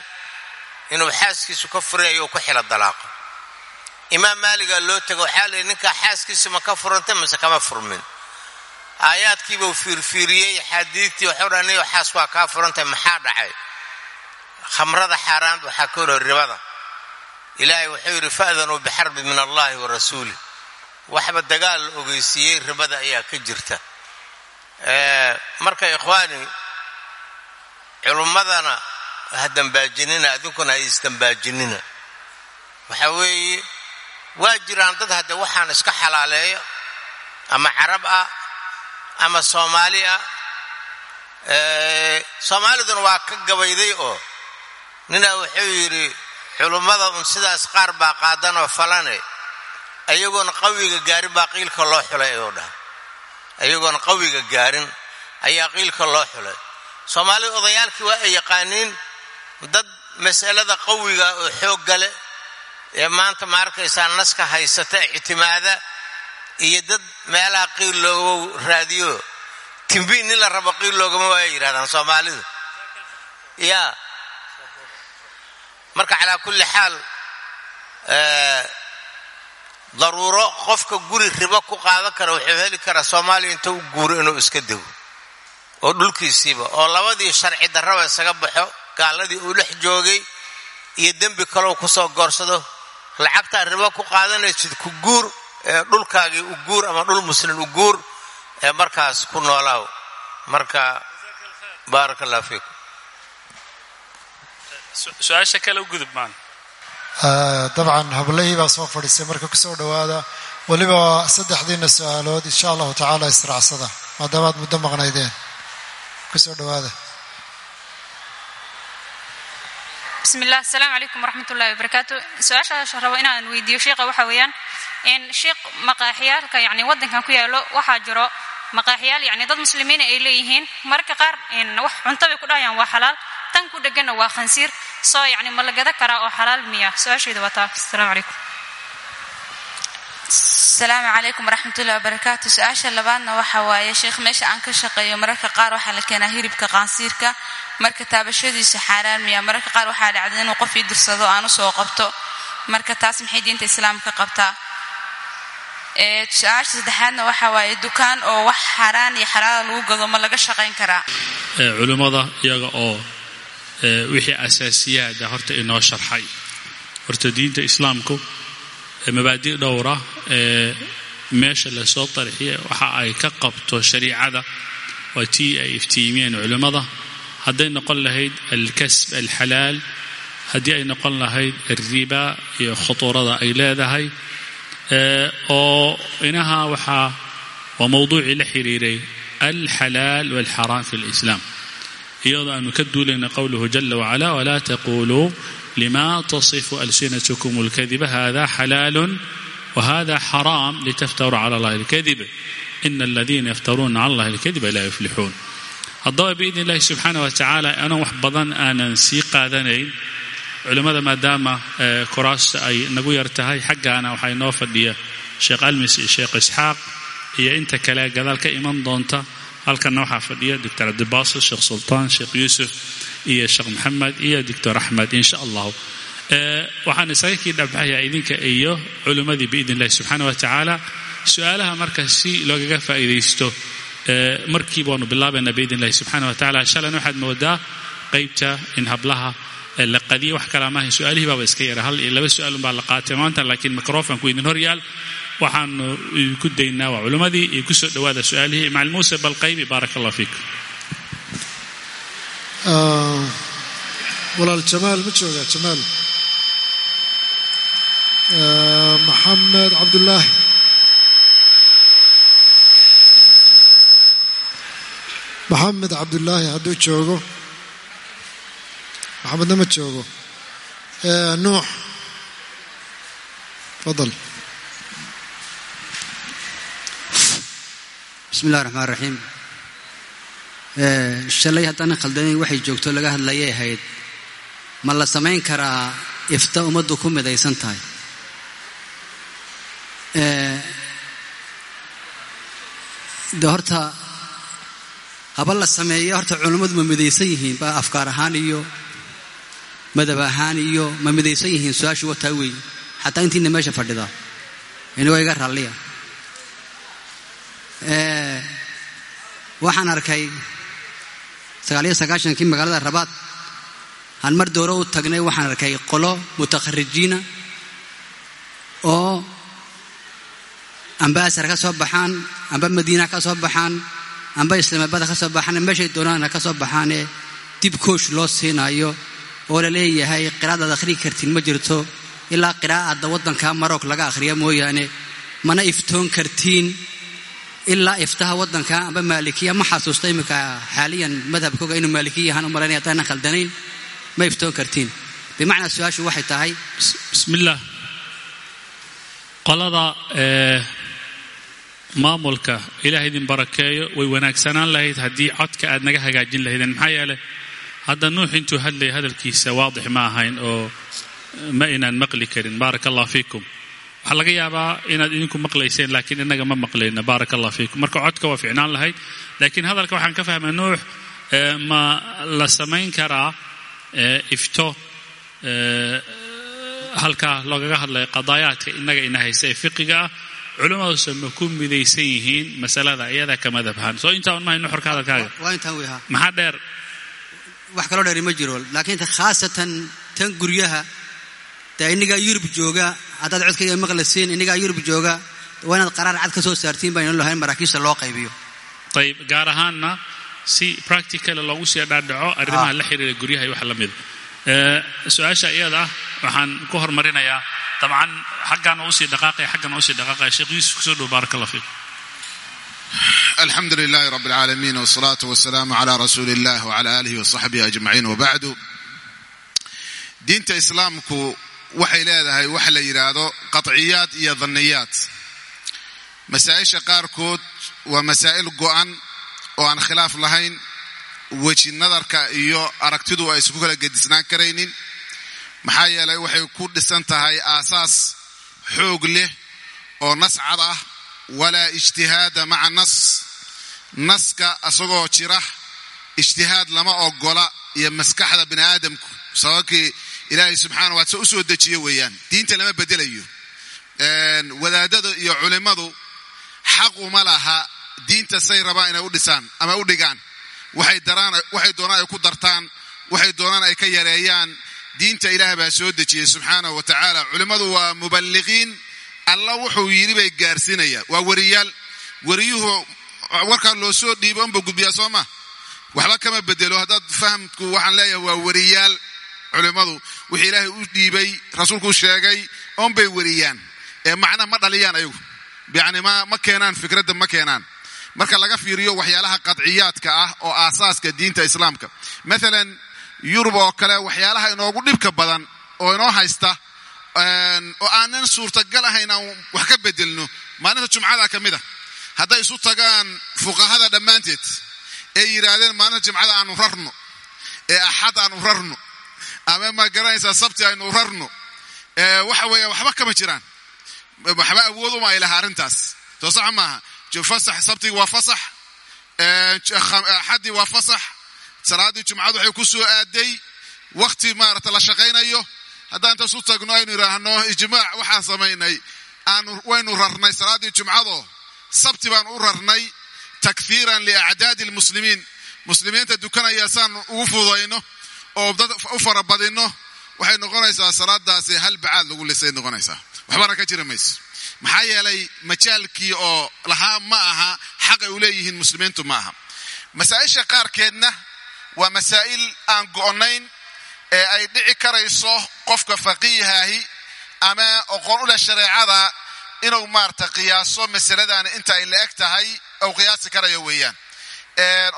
inuu xaaskiisu ka furinayo ku xila dalaaqo. Imaam maaligaa loo tego waxaa layihi ninkaa xaaskiisa ma ka furantay mase kama furmin? Aayaadkiibuu fiirfiiriyey xaadiidtii waxuu dha niyo xaas waa kaa furantay maxaa dhacay? Khamrada xaaraan waxaa ka horo ribada. Ilaahay wuxuu yidhi fa'danuu bixarbi min allahi wa rasuuli waxba dagaal la ogeysiiyey ribada ayaa ka jirta. Marka ikhwaani culummadana ha dambaajinina adinkuna ha isdambaajinina waxa weeye waa jiraan dad hadde waxaan iska xalaaleeyo ama carab ah ama soomaali ah. Soomaaliduna waa ka gabayday oo ninaa wuxuu yidhi culummada un sidaas qaar baa qaadanoo falane ayagoona qawiga gaarin baa qiilka loo xulay ayuu dhaha ayagoona qawiga gaarin ayaa qiilka loo xulay. Soomaalida odayaalkii waa ay yaqaaniin dad mas'alada qawiga oo xoog gale ee maanta ma arkaysaa naska haysata ictimaada iyo dad meelaha qiil loogu raadiyo. Timbi nin la rabo qiil loogama waaya yidhahdaan soomaalidu. Ya marka calaa kulli xaal daruuro qofka guri ribo ku qaadan kara wuxuu heli karaa soomaaliya inta u guuro inuu iska dego oo dhulkiisiiba oo labadii sharci darraba isaga baxo gaaladii uu dhex joogay iyo dembi kalou ku soo goorsado lacagtaa ribo ku qaadanaysid ku guur ee dhulkaagii u guur ama dhul muslim u guur ee markaas ku noolaaw marka baaraka allah fiikum
su'aasha kale u gudub maan
dabcan hablahii baa soo fadhiisay marka ku soo dhowaada weliba saddexdiina su'aalood insha allahu tacaala israacsada maadaama aad muddo maqnaydeen ku soo dhowaada
bismi illah asalaamu calaykum waraxmat ullahi wabarakaatu su'aashaasha rabo inaan weydiiyo sheikha waxa weeyaan in sheikh maqaaxiyaalka yani waddankan ku yaalo waxaa jiro maqaaxiyaal yani dad muslimiina ay leeyihiin mararka qaar wax cunto bay ku dhahayaan waa xalaal tan ku dheganna waa khansiir soo yani ma la gada karaa oo xalaal miya? Su'aashayda waa taa. Asalaamu calaykum.
Asalaamu calaykum waraxmatullahi wabarakaatu su'aasha labaadna waxa waaye sheekh meesha aan ka shaqeeyo mararka qaar waxaa la keenaa hilibka qaansiirka. Marka taabashadiisu xaaraan miya. Mararka qaar waxaa dhacda inuu qof ii dirsado aan u soo qabto. Marka taas maxay diinta islaamka qabtaa? Su'aasha saddexaadna waxa waaye dukaan oo wax xaaraan iyo xalaala lagu gado ma laga shaqayn karaa?
Culimmada iyaga oo wixii asaasiyaada horta inoo sharxay. Horta diinta islaamku mabaadi dhowra ee meesha la soo tarxiya waxa ay ka qabto shariicada waa tii ay iftiimiyeen culimmada. Hadday noqon lahayd alkasb alxalaal haddii ay noqon lahayd alriba iyo khutuurada ay leedahay. Oo inaha waxaa waa mowduucii la xiriiray alxalaal walxaraam fi lislaam iyadoo aanu ka duulayna qowluhu jala wacala walaa taquluu lima tasifu alsinatkum اlkadiba hada xalaalu wahada xaraam litaftaruu cala allahi اlkadib ina aladiina yaftaruuna cala allahi اlkadiba laa yuflixuun haddaba biidn illahi subxaana wa tacaala anoo wax badan aanan sii qaadanayn culimmada maadaama kuraasta ay nagu yar tahay xaggaana waxaa inoo fadhiya sheekh almis iyo sheekh isxaaq iyo inta kale gadaal ka iman doonta halkanna waxaa fadhiya doctor cabdibaasil sheekh sultaan sheekh yuusuf iyo sheekh maxamed iyo doctor axmed insha allahu waxaan isaga dhabaxayaa idinka iyo culimmadii biidn illahi subxaana wa tacaala. Su'aalaha marka si loogaga faa'iidaysto markii baanu bilaabaynaa biidn subxaana wa tacala shalayna waxaad moodaa qeybta in hablaha la qadiya wax kalaa maahayn su'aalihii baaba iska yara hal iyo laba su'aalun baa la qaatay maanta laakiin microfonku idin hor yaal waxaanu idinku daynaa waa culimmadii iyo ku soo dhowaada su'aalihii macalin muuse balqaybi baaraka allah fiikum
walaal jamaal ma joogaa jamaal? Maxamed cabdulaahi maxamed cabdulaahi hadduu joogo. Maxamedna ma joogo. Nuux. Fadal
bismi illahi raxmaan raxiim shalay haddaanan khaldanayn waxay joogto laga hadlayay ahayd. Ma la samayn karaa ifta ummaddu ku midaysan tahay? De horta haba la sameeyo horta culummadu ma midaysan yihiin ba afkaar ahaan iyo madab ahaan iyo ma midaysan yihiin su'aashu wataa weeye xataa intiina meesha fadhida inigoo iga ralliya waxaan arkay sagaaliyo magaalada rabaad aan mar dooro u tagnay waxaan arkay qolo mutakharijiina oo amba asar ka soo baxaan amba madiina ka soo baxaan amba islaamabada ka soo baxaan meeshay doonaana ka soo baxaanee dib koosh loo siinayo oo la leeyahay qiraadaad akhrii kartiin ma jirto ilaa qiraa'adda waddanka maroog laga akhriya mooyaane mana iftoon kartiin ilaa iftaha waddanka amba maalikiya ma xasuusta iminka xaaliyan madhabkooga inuu maalikiya yahaan u malaynaya haddaanan khaldanayn ma iftoon kartiin bimacnaa su'aashu waxay tahay
bismillaah qolada maamulka ilaah idin barakeeyo way wanaagsanaan lahayd haddii codka aad naga hagaajin lahaydeen maxaa yeelay hadda nuux intuu hadlaya hadalkiisa waadix ma ahayn oo ma inaan maqli karin baaraka allah fiikum waxaa laga yaabaa inaad idinku maqlayseen laakiin inaga ma maqlayna baaraka allah fiikum. Marka codka waa ficnaan lahayd laakiin hadalka waxaan ka fahmay nuux ma la samayn karaa ifto halkaa loogaga hadlaya qadaayaadka inaga ina haysa ee fiqiga ah. Culimmaduse ma ku midaysan yihiin masalada iyadaa ka madhabhaan. Soo intaa un mahay nuxurka hadalkaaga. Maxaa dheer?
Wax kaloo dheeri ma jiro laakiin khaasatan tan guryaha innigaa yurub jooga haddaad codkayga maqlasiin innigaa yurub jooga waa inaad qaraar cad ka soo saartiin baan inoo lahayn maraakiista loo qaybiyo.
Ayib gaar ahaanna si practical loogu sii dhaadhaco arrimaha la xiriira guryaha iyo wax la mida su'aasha iyada ah waxaan ku hormarinayaa dabcan xaggaana u sii dhaqaaqaya xaggana u sii dhaqaaqaya sheekh yuusuf ku soo dhow baaraka allah fiikum
alxamdu lilahi rab اlcaalamiin wsalaatu wasalaamu cla rasuuli illah wcla alihi wasaxbihi ajmaciin wabacdu diinta islaamku waxay leedahay waxa la yidhaahdo qaطciyaad iyo dhanniyaad. Masaa-isha qaarkood waa masaa'il go'an oo aan khilaaf lahayn weji nadarka iyo aragtidu ay isku kala gedisnaan karaynin. Maxaa yeelay waxay ku dhisan tahay aasaas xoog leh oo nas cad ah walaa ijtihaada maca nas. Naska asagoo jira ijtihaad lama ogola iyo maskaxda bini aadamku sababkii ilaahay subxaana wa se u soo dejiyo weeyaan. Diinta lama bedelayo. Wadaadada iyo culimmadu xaq uma laha diinta say rabaan inay u dhisaan ama u dhigaan. Waxay doonaan ay ku dartaan waxay doonaan ay ka yareeyaan. Diinta ilaah baa soo dejiyey subxaanahu wa tacaala culimmadu waa muballiqiin. Alla wuxuu yidhi bay gaarsiinayaan waa weriyaal weriyuhu warkaa loo soo dhiibo unba gudbiyaa soo ma? Waxba kama bedelo. Haddaad fahamku waxaan leeyahay waa weriyaal culimmadu wixii ilaahay u dhiibay rasuulku sheegay oonbay weriyaan. Ee macna ma dhaliyaan ayagu. Yacni ma keenaan fikradda ma keenaan. Marka laga fiiriyo waxyaalaha qadciyaadka ah oo aasaaska diinta islaamka. Mathalan yurub oo kale waxyaalaha inoogu dhibka badan oo inoo haysta oo aanan suurtagal ahayn aan wax ka bedelno maalinta jumcada ka mid a hadday isu tagaan fuqahada dhammaanteed ee yidhaahdeen maalinta jimcada aanu rarno ee axad aanu rarno ama ma garanaysaa sabti aynu rarno. Waxa weeya waxba kama jiraan. Waxba awood uma ay laha arrintaas. Soo sax maaha fasax sabtigi waa fasax. Axaddii waa fasax. Salaaddii jumcadu waxay ku soo aaday. Wakti maarata la shaqaynayo. Haddaan intaas u tagno aynu idhaahno ijmaac waxaan samaynay. Waynu rarnay salaaddii jumcado. Sabti baan u rarnay. Takhiiran liacdaadi lmuslimiin. Muslimiinta dukanaya saan ugu fudayno oo dad u farabadinno waxay noqonaysaa salaadaasi hal bacaad lagu lisay noqonaysaa. Waxbana ka jira mayso maxaa yeelay majaalkii oo lahaa ma aha xaqay u leeyihiin muslimiintu ma aha. Masaa'isha qaarkeedna waa masaa'il aan go'nayn ee ay dhici karayso qofka faqiihaahi ama oqoon u leh shareecada inuu maarata qiyaaso masaladaani inta ay la eg tahay ou qiyaasi karayo weeyaan.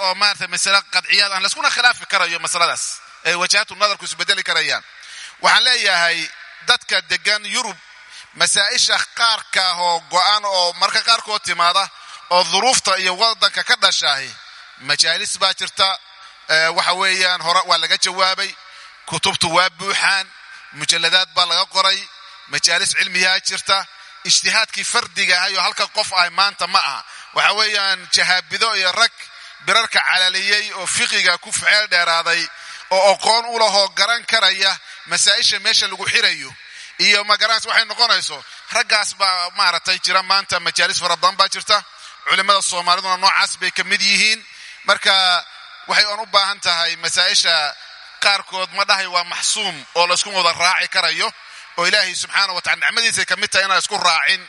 Oo maarata masale qadciyaad aan layskuna khilaafi karayo masaladaas ee wajahatu nadarku isbedeli karayaan. Waxaan leeyahay dadka degan yurub masaa'isha qaarka oo go'an oo marka qaarkood timaada oo duruufta iyo wadanka ka dhashaahi majaalis baa jirta waxa weeyaan hore waa laga jawaabay kutubtu waa buuxaan mujalladaad baa laga qoray majaalis cilmiyaa jirta ijtihaadkii fardiga ahayo halka qof ah maanta ma aha. Waxa weeyaan jahaabido iyo rag birarka calaliyey oo fiqiga ku ficeel dheeraaday oo aqoon u lahoo garan karaya masaa'isha meesha lagu xirayo. Iyo magaranaysa waxay noqonayso raggaas baa maaragtay jira maanta majaalis fara badan baa jirta. Culimmada soomaaliduna noocaas bay ka mid yihiin. Marka waxay oon u baahan tahay masaa'isha qaarkood ma dhahay waa maxsuum oo laysku wada raaci karayo oo ilaahay subxaana wa tacala nicmadiisay ka mid tahay inaan isku raacin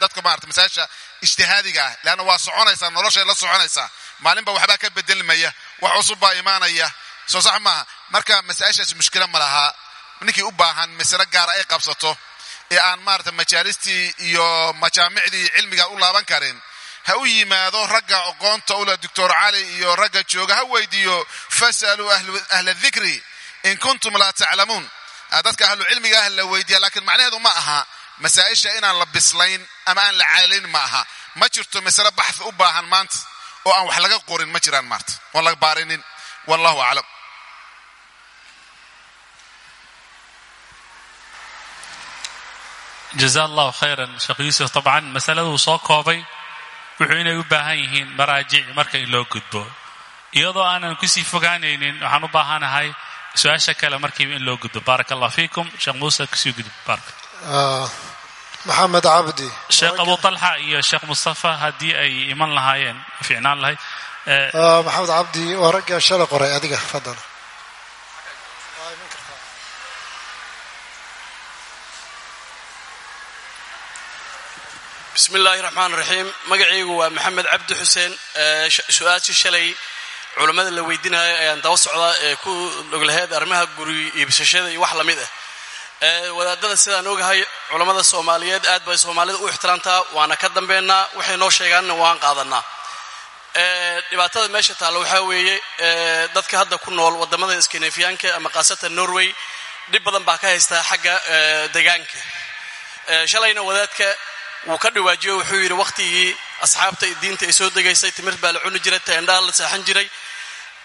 dadka maarata masaa'isha ijtihaadiga ah. Leanna waa soconaysaa noloshay la soconaysaa. Maalinba waxbaa ka bedelmaya wax cusub baa imaanaya soo sax maaha marka masaa'ishaas mushkila ma lahaa ninkii u baahan masale gaara ay qabsato ee aan maarata majaalistii iyo majaamicdii cilmiga u laaban karin ha u yimaado ragga aqoonta ule doctor cali iyo ragga jooga ha weydiiyo fasaluu ahla dikri in kuntum laa taclamuun. Dadka ahlu cilmiga ah la weydiiya laakiin macnaheedu ma aha masaa'isha inaan la bislayn ama aan la caalayn ma aha. Ma jirto masale baxthi u baahan maanta oo aan wax laga qorin ma jiraan maarta oon laga baarinin wallahu aclam
jaza allahu khayran sheekh yuusuf. Dabcan masaladuu soo koobay. Wuxuu inay u baahan yihiin maraajic marka in loo gudbo. Iyadoo aanan ku sii fogaanaynin waxaan u baahanahay su'aasha kale markiiba in loo gudbo. Baaraka allah fiikum sheekh muuse ku sii gudub baaraka
maxamed cabdi
sheekh abu talxa iyo sheekh mustafa haddii ay iman lahaayeen fiicnaan lahayd
maxamed cabdi waa raggaa shala qoray adiga fadal
bismi illaahi raxmaan raxiim magacaygu waa maxamed cabdi xuseen. Su'aashii shalay culammada la weydiinayo ayaan daba socdaa ee ku oglaheed arrimaha guri iibsashada iyo wax la mid ah. Wadaadada sidaan ogahay culammada soomaaliyeed aad bay soomaalida u ixtiraamtaa waana ka dambeynaa waxay noo sheegaanna waan qaadanaa dhibaatada meesha taalla waxaa weeye dadka hadda ku nool waddamada skandinafiyaanka ama khaasatan norway dhib badan baa ka haystaa xagga degaanka shalayna wadaadka wuu ka dhawaajiyo wuxuu yidhi wakhtigii asxaabta diinta ay soo degaysay timir baa la cuni jiray teendhaa la seexan jiray.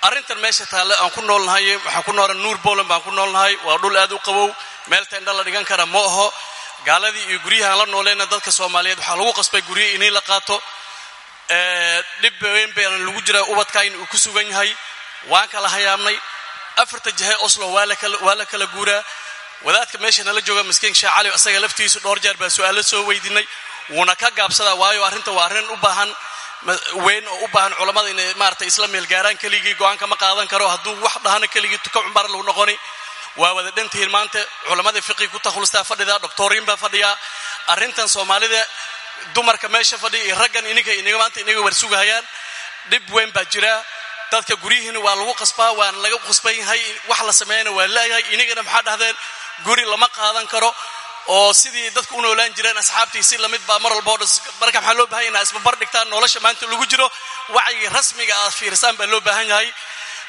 Arrintan meesha taalle aan ku noolnahay waxaan ku noola nuur boland baan ku noolnahay waa dhul aad u qabow meel teendha la dhigan kara ma aho gaaladii iyo guryahaan la nooleyna dadka soomaaliyeed waxaa lagu qasbay guryo inay la qaato. Dhib weyn baana lagu jiraa ubadkayn uu ku sugan yahay waan kala hayaamnay afarta jahe oslo waa la kala guuraa wadaadka meesha nala jooga miskiin sheekh cali asaga laftiisu dhowr jeer baa su'aalo soo weydiinay. Wuuna ka gaabsadaa waayo arrinta waa arrin u baahan weyn u baahan culammada inay maarata isla meelgaaraan keligii go'aanka ma qaadan karo. Hadduu wax dhahana keligii tuka cumbar lagu noqoni waa wada dhantihiin maanta culammada fiqi ku takhulustaa fadhida doctoriin baa fadhiyaa. Arrintan soomaalida dumarka meesha fadhiya iyo raggan iniga maanta inaga warsugahayaan dhib weyn baa jira. Dadka guryihiina waa lagu qasbaa waana laga qasban yahay wax la sameeyana waa leeyahay inigana maxaa dhahdeen guri lama qaadan karo oo sidii dadku u noolaan jireen asxaabtii la mid baa mar walbao marka maxaa loo baahan yahay isbabar dhigtaan nolosha maanta lagu jiro wacyiga rasmiga aad fiirsaan baa loo baahan yahay.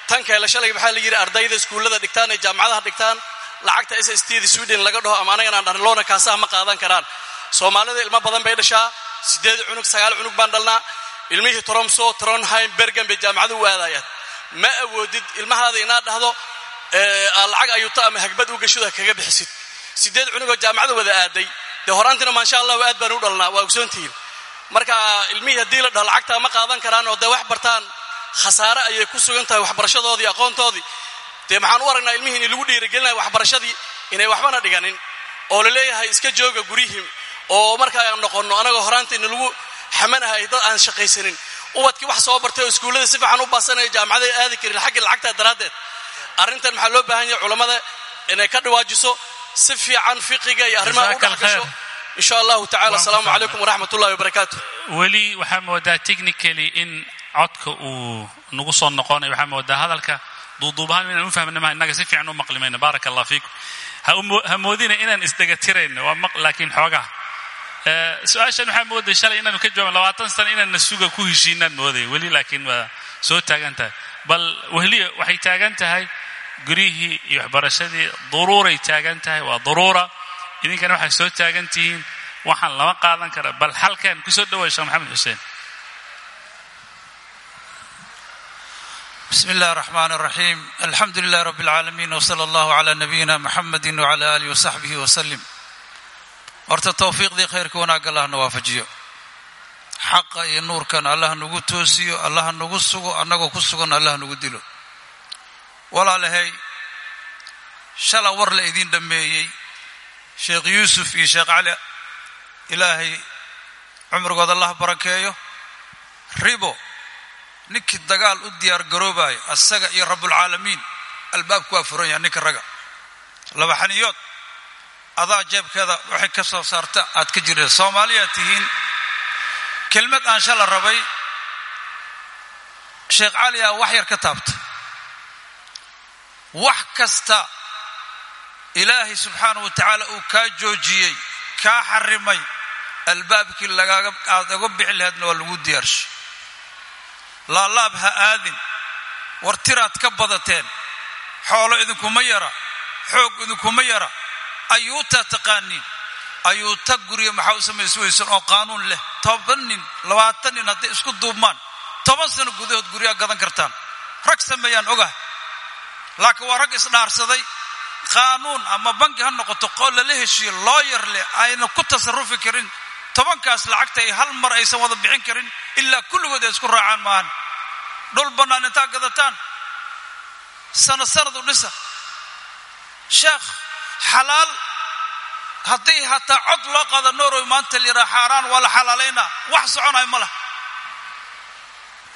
Tan kale shalay maxaa la yidhi ardayda iskuullada dhigtaan ee jaamacadaha dhigtaan lacagta s sweden laga dhaho ama anagan aan dharin loona ma qaadan karaan. Soomaalida ilmo badan bay dhashaa sideed cunug sagaal cunug baan dhalnaa. Ilmihii tromso tronheim bergen bay jaamacadu u ma awoodid ilmahaada inaad dhahdo lacag ayuuto ama hagbad u gashido kaga bixisid. Sideed cunugoo jaamacada wada aaday. Dee horaantina maasha allahu aad baan u dhalnaa waa ogsoontihiin marka ilmihii haddii la dhaho lacagtaa ma qaadan karaan oo dee wax bartaan khasaare ayay ku sugan tahay waxbarashadoodii aqoontoodii. Dee maxaan u aragnaa ilmihii in lagu dhiirigelinaya waxbarashadii inay waxbana dhiganin oo la leeyahay iska jooga guryihii oo marka aan noqonno anagoo horaanta in lagu xamanahay dad aan shaqaysanin ubadkii wax soo bartay oo iskuullada si fiican u baasanaya jaamacada aadi karin xaggii lacagtaa daraaddeed arrintan maxaa loo baahan yahay culammada inay ka dhawaajiso si fiican fiqiga iyo arrimaha u dhex gasho. insha allahu tacala asalaamu calaykum waraxmat ullahi wabarakaatu
weli waxaa moodaa technically in codka uu nagu soo noqonayo. Waxaa moodaa hadalka. Duuduubahaan inaan u fahmnama innaga si fiican u maqlimayno baaraka allah fiikum. Ha moodina inaan isdegatirayno waa laakiin xoogaa. Su'aashan waxaa mooday shalay inaanu ka joogan labaatan sana inaanna suga ku heshiinaan mooday. Weli laakiin waa soo taagan tahay. Bal wehliya waxay taagan tahay guryihii iyo waxbarashadii duruuray taagan tahay waa duruura idinkana waxay soo taagan tihiin waxaan lama qaadan kara bal xalkan kusoo dhaway sheekh maxamed xuseen
بسم الله الرحمن الرحيم الحمد لله رب العالمين وصلى الله على نبينا محمد وعلى آله وصحبه وسلم horta towfiiqdii khayrka wanaagga allah na waafajiyo xaqa iyo nuurkan allah nagu toosiyo allah nagu sugo annagoo ku sugan allah nagu dilo walaalahay shala war la idiin dhammeeyey sheekh yuusuf iyo sheekh cali ilaahay cumrigooda allah barakeeyo. Ribo ninkii dagaal u diyaar garoobayo asaga iyo rabbulcaalamiin albaabku waa furan yaha ninka raga. Laba xaniyood adaa jeebkeeda waxay ka soo saarta aad ka jireen soomaaliyaad tihiin. Kelmad aan shala rabay sheekh cali aa wax yar ka taabta wax kasta ilaahay subxaanahu wa tacaala uu kaa joojiyey kaa xarimay albaabkii lagaaga aad uga bixi lahaydna waa lagu diyaarshay laalaab ha aadin war tiraad ka badateen xoolo idinkuma yara xoog idinkuma yara ayuutaa taqaaniin ayuuta guryo maxaa u samaysa weysan oo qaanuun leh toban nin labaatan nin hadday isku duubmaan toban sano gudahood guryaa gadan kartaan. Rag sameeyaan ogahay laakiin waa rag isdhaarsaday. Qaanuun ama banki ha noqoto qool lala heshiiyo looyar leh ayna ku tasarufi karin. Tobankaas lacagta ay hal mar aysan wada bixin karin ilaa kulligood ay isku raacaan maahan. Dhul bannaan intaa gadataan. Sana sanad u dhisa. Sheekh xalaal hadday hataa cod loo qaado norway maanta layidhaha xaaraan waa la xalaalaynaa. Wax soconayo ma lah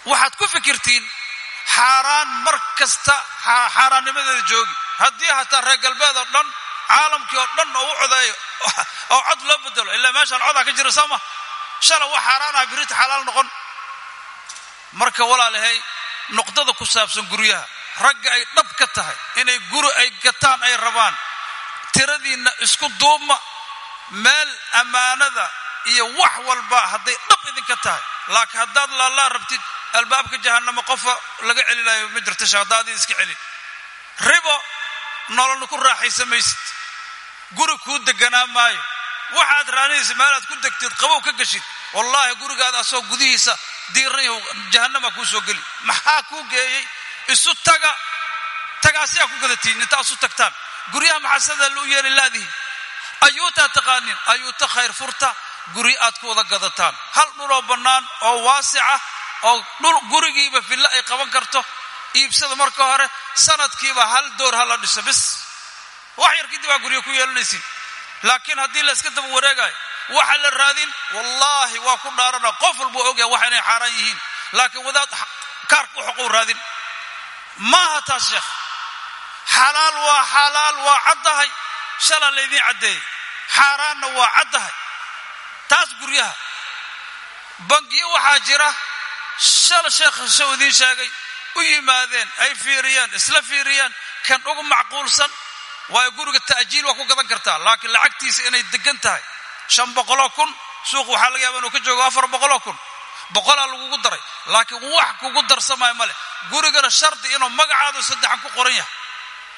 waxaad ku fikirtiin xaaraan mar kasta xaaraannimadeeda joogi. Haddii hataa reer galbeed oo dhan caalamkii oo dhan oo u codeeyo oo cod loo bedelo ilaa meeshaan codaa ka jira sooma shala wax xaaraanaha birita xalaal noqon. Marka walaalahay nuqdada ku saabsan guryaha. Ragga ay dhab ka tahay inay guri ay gataan ay rabaan. Tiradiinna isku duubma. Meel ammaanada iyo wax walba hadday dhab idinka tahay. Laakiin haddaad laallaa rabtid albaabka jahannamo qofa laga celinayo ma jirta shaadaadii iska celin ribo nololna ku raaxaysa guri kuu deganaa maayo. Waxaad raanaysa meelaad ku degtid qabow ka geshid. Wallaahi gurigaada asoo gudihiisa diiranyahu jahannama kuu soo geli. Maxaa kuu geeyey? Isu taga. Tagaasiyaa ku gadatiin intaa isu tagtaan. Guryaha maxaa sidaa loo yeeli laadihin ayuutaa taqaanin ayuuta khayr furta? Guri aad ku wada gadataan. Hal dhuloo bannaan oo waasica oo dhul gurigiiba fillo ay qaban karto iibsada marka hore sanadkiiba hal door ha la bis. Wax yar kadib aa guryo ku yeelanaysin. Laakiin haddii la iska daba wareegayo waxa la raadin wallaahi waa ku dhaarana. Qof walba ogyahay waxa inay xaaraan yihiin. Laakiin wadaad kaarka u xoqou raadin. Maaha taas sheekh. Xalaal waa xalaal waa caddahay. Shalaa laydiin caddeeyey. Xaaraanna waa caddahay. Taas guryaha. Bangiyo waxaa jira shala sheekha shau idiin sheegay u yimaadeen ay fiiriyeen isla fiiriyeen kan ugu macquulsan waayo guriga ta'jiil waa ku gadan kartaa laakiin lacagtiisa inay degan tahay. Shan boqoloo kun suuq waxaa laga yaaba inuu ka joogo afar boqoloo kun. Boqolaa lagugu daray laakiin wax kugu darsamaayo ma leh gurigana shardi inuu magacaadu saddexan ku qoran yahay.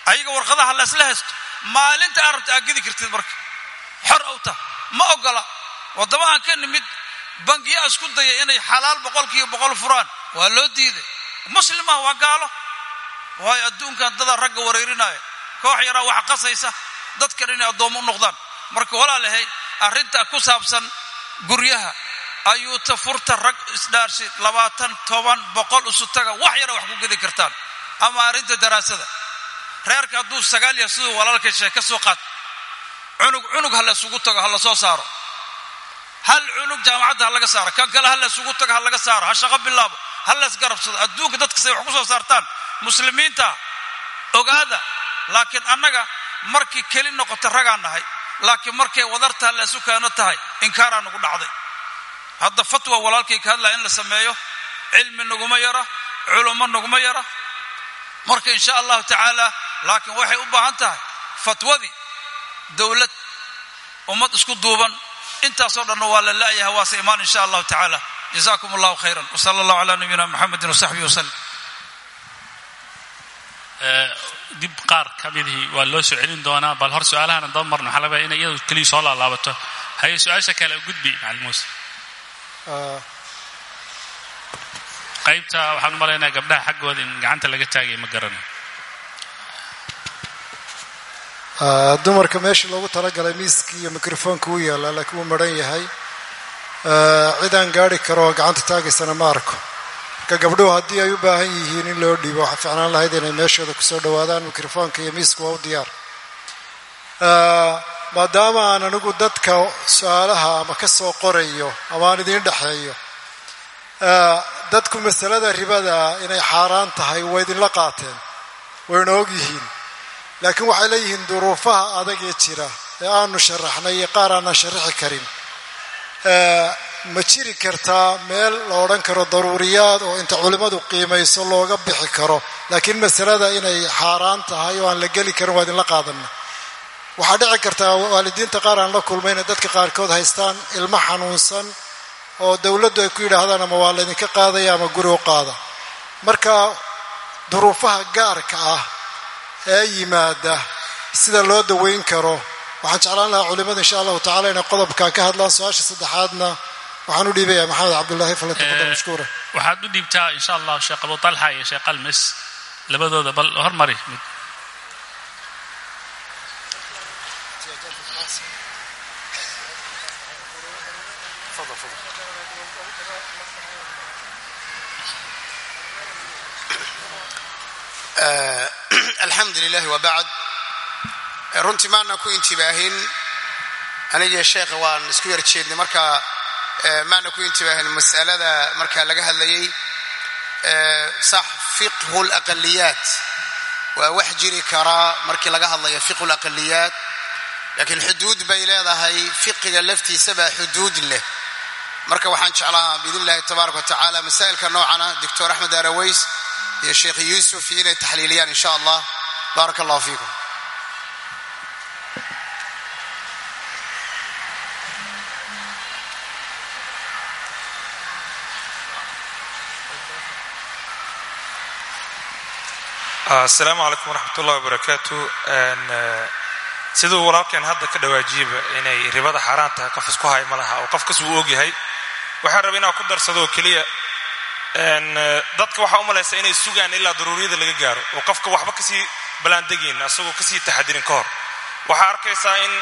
Ayaga warqadaha la isla haysto maalinta aad rabta aad kartid marka. Xor awta ma ogola waddamahan ka nimid bangiyaa isku daya inay xalaal boqolkiiba boqol furaan. Waa loo diiday. Muslimah waa gaalo. Waayo adduunkan dadaa ragga wareerinaya koox yaraa wax qasaysa. Dadkan inay addoommo u noqdaan. Marka walaalahay arrinta ku saabsan guryaha. Ayuu ta furta rag isdhaarsi labaatan toban boqol isu taga wax yara wax ku gedi kartaan. Ama arrinta daraasada reerka hadduu sagaal yahay siduu walaalka sheeg ka soo qaad. Cunug cunug ha la isugu tago ha la soo saaro hal cunug jaamacadda ha laga saaro kan kale ha la isugu tago ha laga saaro ha shaqo bilaabo ha la isgarabsado adduunka dadka say wax ku soo saartaan muslimiinta ogaada laakiin annaga markii keli noqota ragaan nahay laakiin markay wadartaa la isu keeno tahay inkaaraa nagu dhacday. Hadda fatwa walaalkay ka hadlaya in la sameeyo cilmi naguma yara culummo naguma yara. Marka insha allahu tacaala laakiin waxay u baahan tahay fatwadii dowlad ummad isku duuban intaasoo dhanna waa la la'yahay waase imaan insha allahu tacaala. Jazakum allahu khayran wsala allahu calaa nabiyina muxamedin wasaxbihi wasallam
dib qaar ka midihii waa loo soo celin doonaa bal hor su'aalahan daba marno. Waxaa laga inay iyadu keliya soo laalaabato. Haye su'aasha kale u gudbi macalin muuse. Qaybta waxaan u malaynaya gabdhaha xaggooda in gacanta laga taagay ma garanayo
dumarka meesha loogu talagalay miiskii iyo mikrofoonka u yaallaa laakiin wuu maran yahay. Cidaan gaari karo oo gacanta taagaysana ma arko. Marka gabdhuhu haddii ay u baahan yihiin in loo dhiibo waxaa ficnaan lahayd inay meeshooda ku soo dhowaadaan mikrofoonka iyo miiska waa u diyaar. Maadaama aan anigu dadka su'aalaha ama ka soo qorayo ama aan idiin dhexeeyo dadku masalada ribada inay xaaraan tahay waa idinla qaateen wayna og yihiin laakiin waxay leeyihiin duruufaha adag ee jira ee aanu sharaxnay iyo qaar aanan sharaxi karin. Ma jiri kartaa meel la odhan karo daruuriyaad oo inta culimmadu qiimayso looga bixi karo. Laakiin masalada inay xaaraan tahay oo aan la geli karin waa idinla qaadana waxaa dhici kartaa waalidiinta qaar aan la kulmay inay dadka qaarkood haystaan ilmo xanuunsan oo dowladdu ay ku yidhaahdaan ama waa laydinka qaadaya ama guri u qaada. Marka duruufaha gaarka ah ee yimaada sida loo daweyn karo. Waxaan jeclaan lahaa culimada insha allahu tacala inay qodobkan ka hadlaan su'aasha saddexaadna. Waxaan u dhiibayaa maxamed cabdullaahi falantafadal mashkuura.
waxaad u dhiibtaa insha allah sheekh abu talxa iyo sheekh almis. Labadooda bal hormari. Mid
alxamdu lilahi wabacd runtii maana ku intibaahin. Anigii sheekha waan isku yar jeednay marka maana ku intibaahin masalada marka laga hadlayay. Sax fiqhu laqaliyaat waa wax jiri karaa markii laga hadlayo fiqhu laqaliyaat laakiin xuduud bay leedahay fiqiga laftiisabaa xuduud leh. Marka waxaan jeclahaa biidn illahi tabaaraka wa masaa'ilka noocana doctor axmed araways iyo sheekh yuusuf iyo inay taxliiliyaan in sha allah baaraka allahu fiikum
asalaamu calaykum waraxmat ullahi wabarakaatu siduu walaalkeen hadda ka dhawaajiyaba inay ribada xaaraan tahay qof isku hay ma laha oo qof kas uu ogyahay waxaan raba inaan ku darsado oo keliya dadka waxaa u malaysa inay sugaan ilaa daruuriyada laga gaaro. Oo qofka waxba ka sii ballaandegayn asagoo ka sii taxadirin ka hor. Waxaa arkaysaa in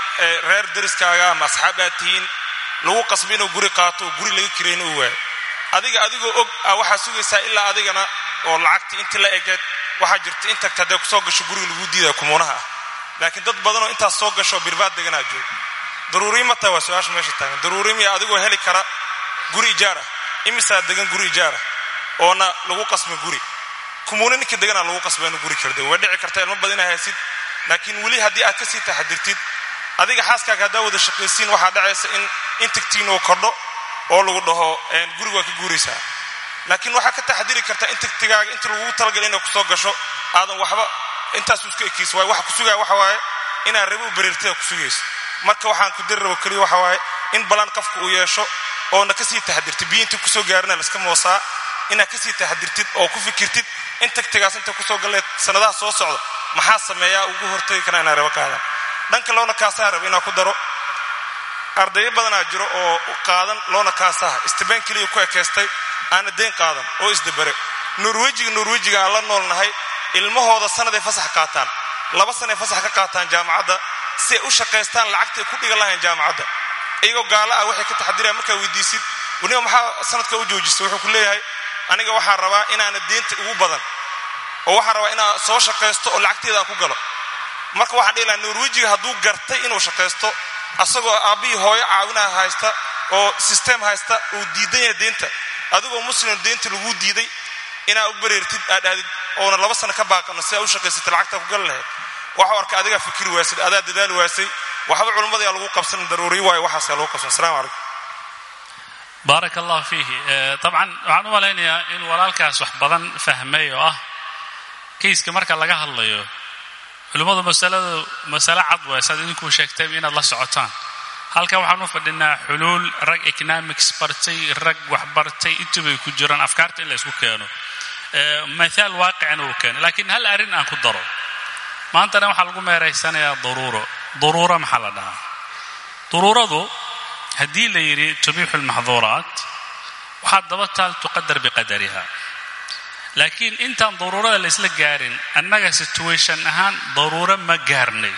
reer dariskaaga ama asxaab lagu qasba inuu guri qaato guri laga kirayn uu waayo. Adiga adigoo og ah waxaa sugaysaa ilaa adigana oo lacagtii intii la egeed waxaa jirta in tagta haddee ku soo gasho guriga lagu diidaya kumuunaha ah. Laakiin dad badanoo intaas soo gasho birbaad deganaa jooga. Daruuriyi ma tahay waa su'aasha meesha taagan. Daruuri miya adigoo heli kara guri ijaar ah imisaa degan guri ijaar ah oona lagu qasba guri. Kumuuna ninka deganaa lagu qasba inu guri dego way dhici karta ilmo badan inaa haysid laakiin weli haddii aad ka sii taxadirtid adiga xaaskaaga haddaa wada shaqaysiin waxaa dhacaysa in intagtiin uu kordho oo lagu dhaho guriga ka guuraysaa. Laakiin waxaa ka taxadiri karta intagtigaaga inta lagugu talagal inay ku soo gasho aadan waxba intaasu iska ekiis waay waxa kusugaya waxa waaye inaad rabi u bariirtada kusugayso marka waxaan ku diri rabo waxa waaye in balan qofka uu yeesho oona ka sii taxadirtid biyo intii ku soo gaarina laska moosaa inaad ka sii taxadirtid oo ku fikirtid in tagtigaas inta ku soo galleed sanadaha soo socda maxaa sameeyaa ugu hortagi karaa inaa rabo qaadaan dhanka loona kaasaha raba inaa ku daro ardayo badanaa jiro oo qaadan loona kaasaha. Istibaan keliya ku ekaystay aana deyn qaadan oo isdabare. Norwejiga norwejiga aan la noolnahay ilmahooda sanaday fasax qaataan. Laba sanay fasax ka qaataan jaamacadda si ay u shaqaystaan lacagtay ku dhigan lahayn jaamacadda. Iyagoo gaalo ah waxay ka taxadiraan markaa weydiisid waniba maxaa sanadka u joojistay wuxuu ku leeyahay aniga waxaa rabaa inaana deynta ugu badan oo waxaa rabaa inaa soo shaqaysto oo lacagteeda ku galo. Marka waxaan dhihi lahaa norwejiga hadduu gartay inuu shaqaysto asagoo aabbihii hooyo caawinaha haysta oo system haysta uu diidan yahay deynta adigoo muslim deynta laguu diiday inaa u bareertid aad aadid oona laba sano ka baaqano si aa u shaqaysatay lacagtaa ku gali lahayd. Waxau arka adigaa fikri waasad adaa dadaali waasay. Waxba culimmada yaa lagu qabsan daruuriyo waayo waxaas lagu qabsan. Assalamu calaykum
baaraka allah fiihi dabcan waxaan u malaynayaa in walaalkaas wax badan fahmay oo ah. Kayska marka laga hadlayo culimmadu masaladu masale cad waay saad idinkuu sheegtay inaad la socotaan. Halkan waxaan u fadhinaa xuluul rag economics bartay rag wax bartay intubay ku jiraan afkaarta in la isku keeno. Mathaal waaqicana uu keeno laakiin hal arrin aan ku daro. Maantana waxaa lagu meeraysanayaa daruuro. Daruuro maxaa la dhahaa? Daruuradu haddii la yidhi tubiixu lmaxduuraat waxaa daba taal tuqadar biqadariha. Laakiin intaan daruurada la isla gaarin annaga situation ahaan daruuro ma gaarnay.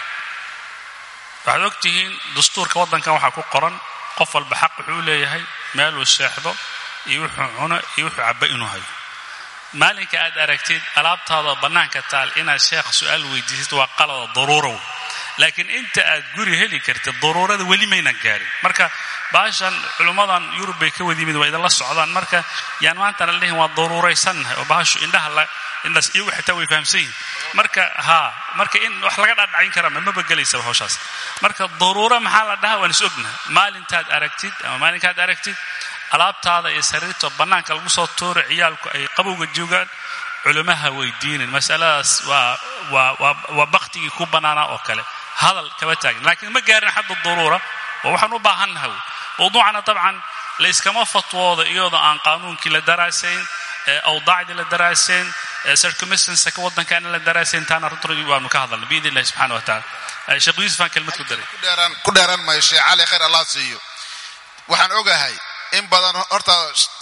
Waxaad og tihiin dastuurka waddankan waxaa ku qoran qof walba xaq wuxuu leeyahay meeluu seexdo iyo wuxuu cuno iyo wuxuu cabba inuu hayo. Maalinka aad aragtid alaabtaada bannaanka taal inaad sheekh su'aal weydiisid waa qalada daruurow laakiin inta aad guri heli kartid daruurada weli maynan gaarin. Marka baashan culummadan yurub bay ka wadimid waa idinla socdaan. Marka yaan maantana lehin waa daruuraysannahay oo bahashu indhaha la indhaas iyagu xitaa way fahamsan yihiin marka haa marka in wax laga dhadhacin karaa maba gelaysaba hawshaas. Marka daruuro maxaa la dhahaa? Waan is ognahay maalintaad aragtid ama maalinkaad aragtid alaabtaada iyo sariirta bannaanka lagu soo tuuro ciyaalku ay qabowga joogaan culimaha weydiinin. Masaladaas waa waa waa baktigii ku bannaanaa oo kale hadal kama taagin. Laakiin ma gaarin xadda daruura waxaan u baahannahay. Mawduucana dabcan layskama fatwoodo iyadoo aan qaanuunkii la daraasayn awdaacdii la daraasayn circumstanska waddankaana la daraasayn taana runtii waanu ka hadalna biidn illahi subxana wa taala sheekh yuusuf aan kelmad ku daray.
Ku dheeran mayo sheekh cali khayr allah siiyo. Waxaan ogahay in badan horta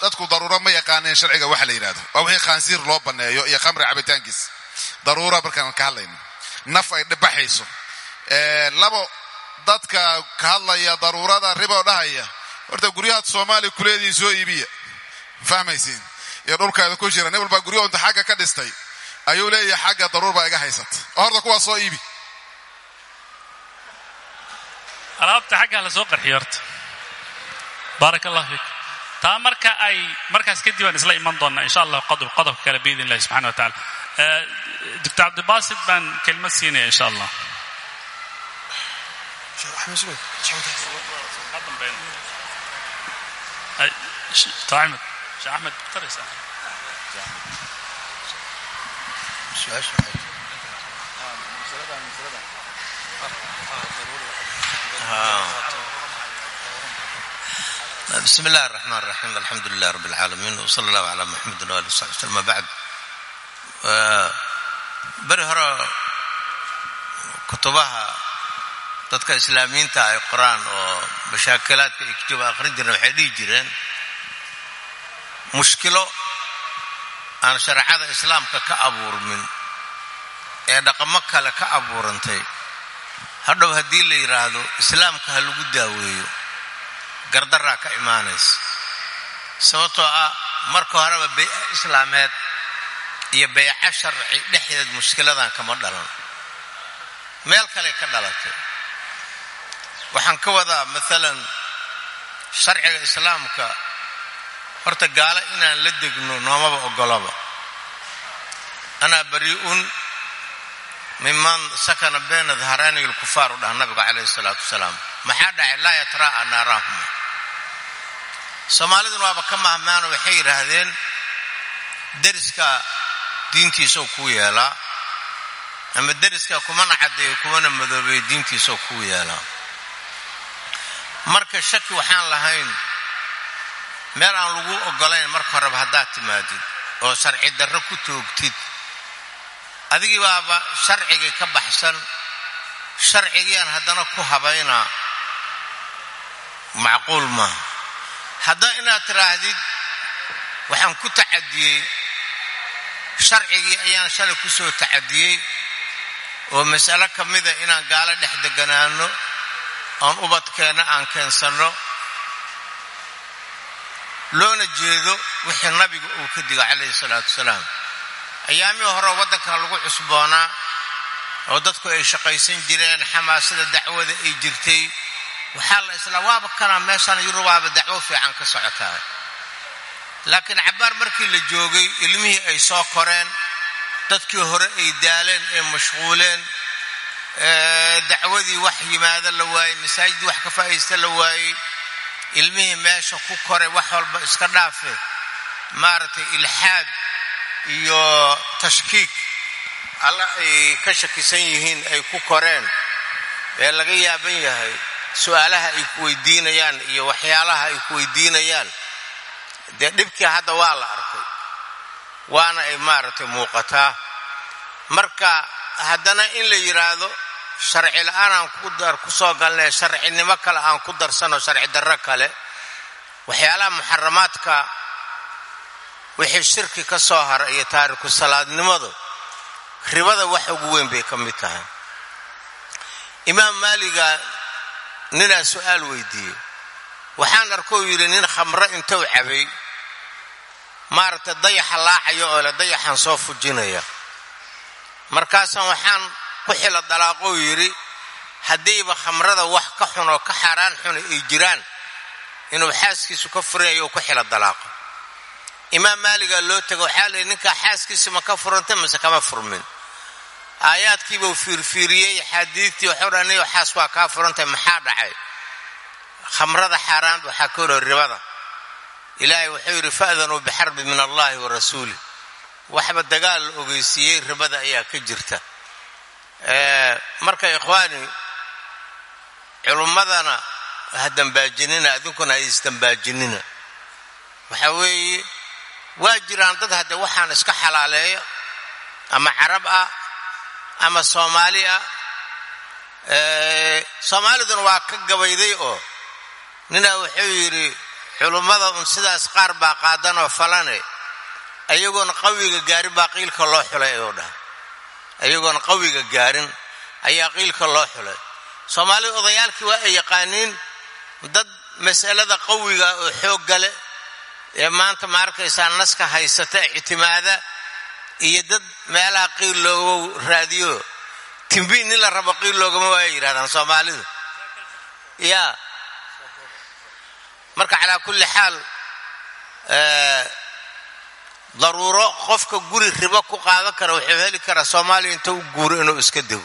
dadku daruuro ma yaqaaneen sharciga waxa la yidhahdo waa wixii khaansiir loo banneeyo iyo khamri cabitaankiis. Daruura markaan ka hadlayno. Naf ay dhibaxayso labo dadka ka hadlaya daruurada riboo dhahaya. Horta guryahaad soomaaliya kuleediin soo iibiya fahmaysiin. Iyo dhulkaada ku jira nin walbaa guryahu inta xagga ka dhistay. Ayuu leeyahay xagga daruur baa iga haysata. Oo horta kuwaa soo iibi.
Alaabta xaggaa la soo qarxiyo horta. Baarak allah fiik. Taa marka ay markaas kadib aan isla iman doonnaa insha allah qodob qodobka kale biidn illahi subxana wa taala. Doctor cabdibaasit baan kelmad siinaya insha allah طاعمة شيخ أحمد اقترس
بسم الله الرحمن الرحيم الحمد لله رب العالمين وصلى الله على محمد وآله وصحبه وسلم ما بعد beri hore kutubaha dadka islaamiyiinta ay qoraan oo mashaakilaadka ay kituba akhrin jireen waxay dhihi jireen mushkilo aan shareecada islaamka ka abuurmin ee dhaqamo kale ka abuurantay hadhow haddii la yidhaahdo islaamka ha lagu daaweeyo gardaraa ka imaanaysa. Sababtoo ah marka horeba bay'a islaameed iyo bayco sharci dhexdeed mushkiladan kama dhalan. Meel kale ka dhalatay waxaan ka wadaa maalan sharciga islaamka. Horta gaalo inaan la degno noomaba ogolaba anaa barii'un miman sakana bayna daharaani lkufaar u dhaha nabiga calayhi salaatu wasalaam. Maxaa dhacay? Laa yatraa'a naaraahuma. Soomaaliduna waaba ka mahmaano waxay yidhaahdeen deriska diintiisau kuu yeelaa. Ama deriska kumana caddeeyo kumana madoobeeyo diintiisau kuu yeelaa marka shaki waxaan lahayn meel aan lagu ogolayn marka horeba haddaad timaadid oo sharci darro ku toogtid. Adigii baaba sharcigii ka baxsan sharcigiiaan haddana ku habaynaa macquul maaha haddana inaad tidhaahdid waxaan ku tacadiyey sharcigii ayaan shalay ku soo tacadiyey oo mas'alo ka mida inaan gaalo dhex deganaano oon ubadkeenna aan keensanno. Loona jeedo wixii nabiga uu ka digo calayhi salaatu wasalaam ayaamihii hore waddankan lagu cusboonaa oo dadku ay shaqaysan jireen xamaasada dacwada ay jirtay waxaa la islaa waaba kanaa meeshaan yurubaaba dacwo fiican ka socotaa. Laakiin cabbaar markii la joogay ilmihii ay soo koreen dadkii hore ay daaleen ee mashquuleen dacwadii wax yimaado la waayey masaajidii wax ka faa'aysta la waayey ilmihii meesha ku koray wax walba iska dhaafe maaragtay ilxaad iyo tashkiik alla ay ka shakisan yihiin ay ku koreen ee laga yaaban yahay su'aalaha ay ku weydiinayaan iyo waxyaalaha ay ku weydiinayaan. Dee dhibkii hadda waa la arkay waana ay maaragtay muuqataa. Marka haddana in la yidhaahdo sharci la'aan aan ku soo galnay sharcinimo kale aan ku darsano sharci darro kale waxyaalaha muxaramaadka wixii shirki ka soo hara iyo taariku salaadnimadu ribada wax ugu weyn bay ka mid tahay. Imaam maaliga ninaa su'aal weydiiyey waxaan arkou yidhi nin khamro intuu cabay maaragtay dayaxa laacayo oo le dayaxan soo fujinaya markaasaan waxaan ku xila dalaaqou yidhi haddiiba khamrada wax ka xun ka xaaraan xuna ay jiraan inuu xaaskiisu ka furinayo u ku xila dalaaqo. Imaam maaligaa loo tego waxaa layihi ninkaa xaaskiisi ma ka furantay mase kama furmin. Aayaadkiibuu fiirfiiriyey xaadiidtii waxuu dha niyo xaas waa kaa furantay maxaa dhacay? Khamrada xaaraan waxaa ka horo ribada. Ilaahay wuxuu yidhi fa'danuu bixarbi min allahi wa rasuuli waxba dagaal la ogeysiiyey ribada ayaa ka jirta. Marka ikhwaani culummadana ha dambaajinina adinkuna ha isdambaajinina. Waxa weeye waa jiraan dad hadde waxaan iska xalaaleeyo ama carab ah ama soomaali ah. Soomaaliduna waa ka gabayday oo ninaa wuxuu yidhi culummada un sidaas qaar baa qaadanoo falane ayagoona qawiga gaarin baa qiilka loo xulay ayuu dhaha ayagoona qawiga gaarin ayaa qiilka loo xulay. Soomaalida odayaalkii waa ay yaqaaniin dad mas'alada qawiga oo xoog gale ee maanta ma arkaysaa naska haysata ictimaada iyo dad meelaha qiil loogu raadiyo. Timbi nin la rabo qiil loogama waaya yidhahdaan soomaalidu. Yaa. Marka calaa kulli xaal daruuro qofka guri ribo ku qaadan kara wuxuu heli karaa soomaaliya inta u guuro inuu iska dego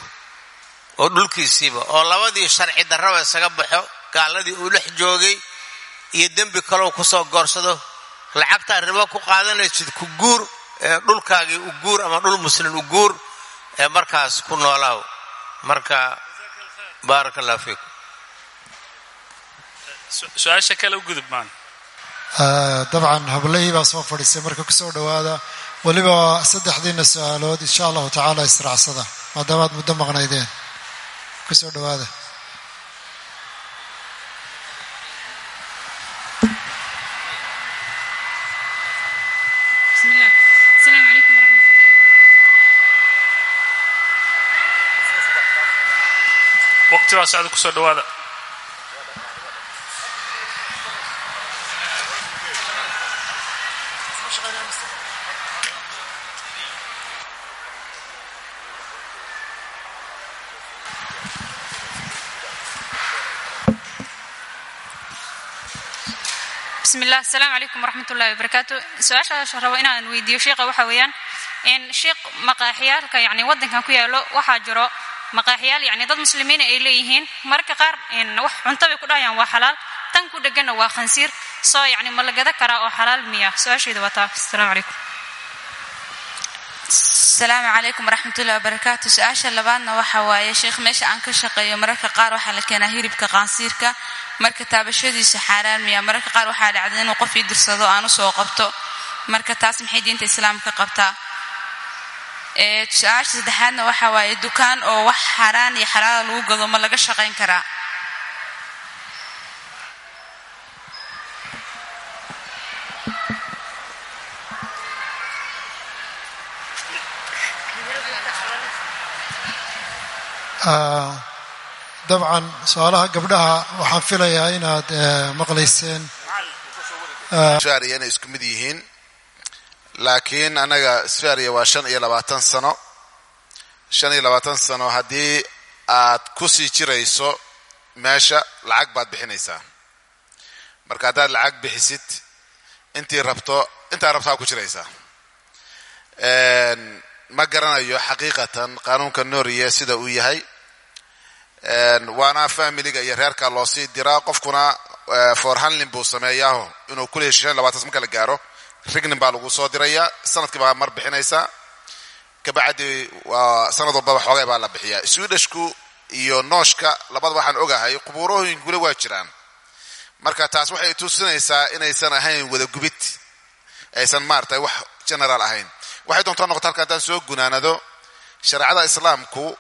oo dhulkiisiiba oo labadii sharci darraba isaga baxo gaaladii uu dhex joogay iyo dembi kalou ku soo goorsado lacagtaa ribo ku qaadanaysid ku guur ee dhulkaagii u guur ama dhul muslim u guur ee markaas ku noolaaw marka baaraka allah fiikum
su'aasha kale u gudub maan
dabcan hablahii baa soo fadhiisay marka ku soo dhowaada weliba saddexdiina su'aalood insha allahu tacaala israacsada maadaama aad muddo maqnaydeen ku soo dhowaada
bismillah asalaamu calaykum waraxmat
dhowaada
bismillah asalaamu calaykum waraxmat ullahi wabarakaatu su'aasha rabo inaan weydiiyo sheikha waxa weeyaan in sheikh maqaaxiyaalka yani wadankan ku yaalo waxaa jiro maqaaxiyaal yani dad muslimiina ay leeyihiin. Mararka qaar wax cunto bay ku dhahayaan waa xalaal. Tan ku dheganna waa khansiir. Soo yani ma la gada karaa oo xalaal miya. Su'aasheeda waa taa. Asalaamu calaykum
asalaamu calaykum waraxmatullahi wabarakaatu su'aasha labaadna waxa waaye sheekh meesha aan ka shaqeeyo mararka qaar waxaa la keenaa hiribka qaansiirka marka taabashadiisu xaaraan miya mararka qaar waxaa dhacda inuu qof ii dirsado aan u soo qabto. Marka taas maxay diinta islaamka qabtaa? Su'aasha saddexaadna waxa waaye dukaan oo wax xaaraan iyo xalaala lagu gado ma laga shaqayn karaa
dabcan su'aalaha gabdhaha waxaan filayaa inaad maqlayseen.
Sfaria inay isku mid yihiin. Laakiin anaga sfaria waa shan iyo labaatan sano. Shan iyo labaatan sano haddii aad ku sii jirayso meesha lacag baad bixinaysaa. Marka haddaad lacag bixisid intii rabto intaa rabtaa ku jiraysaa. Ma garanayo xaqiiqatan qaanuunka nooriye sida uu yahay waana familiga iyo reerka loo sii diraa qofkuna forhanlin buu sameeyaaho inuu ku leesho shan labaatan marka la gaaro rignin baa lagu soo dirayaa sannadkii baa mar bixinaysaa kabacdi waa sanad walbaba xoogay baa la bixiyaa. Swedishku iyo nooshka labada waxaan ogahay qubuurooyinkule waa jiraan. Marka taas waxay tusinaysaa inaysan ahayn wada gubid. Aysan maaragtay wax general ahayn. Waxay doontaa noqota halka haddaan soo gunaanado shareecada islaamku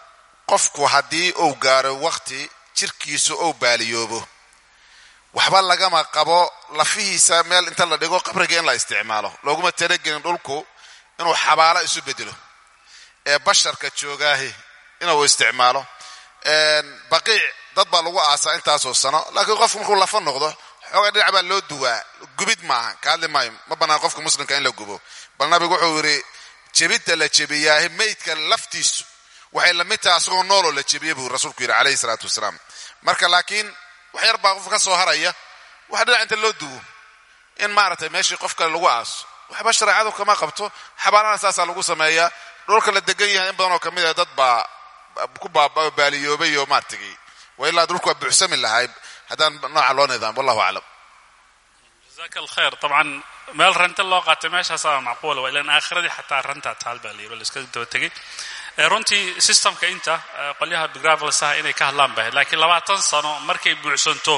qofku haddii uu gaaro wakti jirkiisu ou baaliyoobo. Waxba lagama qabo lafihiisa meel inta la dhigo qabriga in la isticmaalo. Looguma talagelin dhulku inuu xabaalo isu bedelo ee basharka joogaahi inuu isticmaalo. Baqiic dad baa lagu aasaa intaasoo sano. Laakiin qofku markuu lafa noqdo xoogaa dhinac baa loo duwaa. Gubid maaha. Ka hadli maayo. Ma bannaan qofka muslimka in la gubo. Bal nabigu wuxuu yidhi jebidda la jebiyaahi meydka laftiisu waxay la mid tahay asagoo nooloo la jebiye buu rasuulku yidhi calayhi salaatu wasalaam. Marka laakiin wax yar baa qof ka soo haraya. Waxa dhinac inta loo duwo. In maaragtay meeshii qof kale lagu aaso. Waxba shareecadu kama qabto. Xabaalaha saasaa lagu sameeyaa. Dhulka la degan yahay in badan oo ka mid ah dad baa ku baaliyoobay oo maartigay wa ilaa dhulku waa buuxsami lahay haddaan nooca loo nidaam wallahu aclam.
Jazaaka alkhayr dabcan meel ranta loo qaatay meeshaasaa macquula waa ilaan aakhiradii xataa rantaa taal baa layidhi la iska daba tegay runtii systemka inta qolyaha bigravelsaha inay ka hadlaan bahayd laakiin labaatan sano markay buuxsanto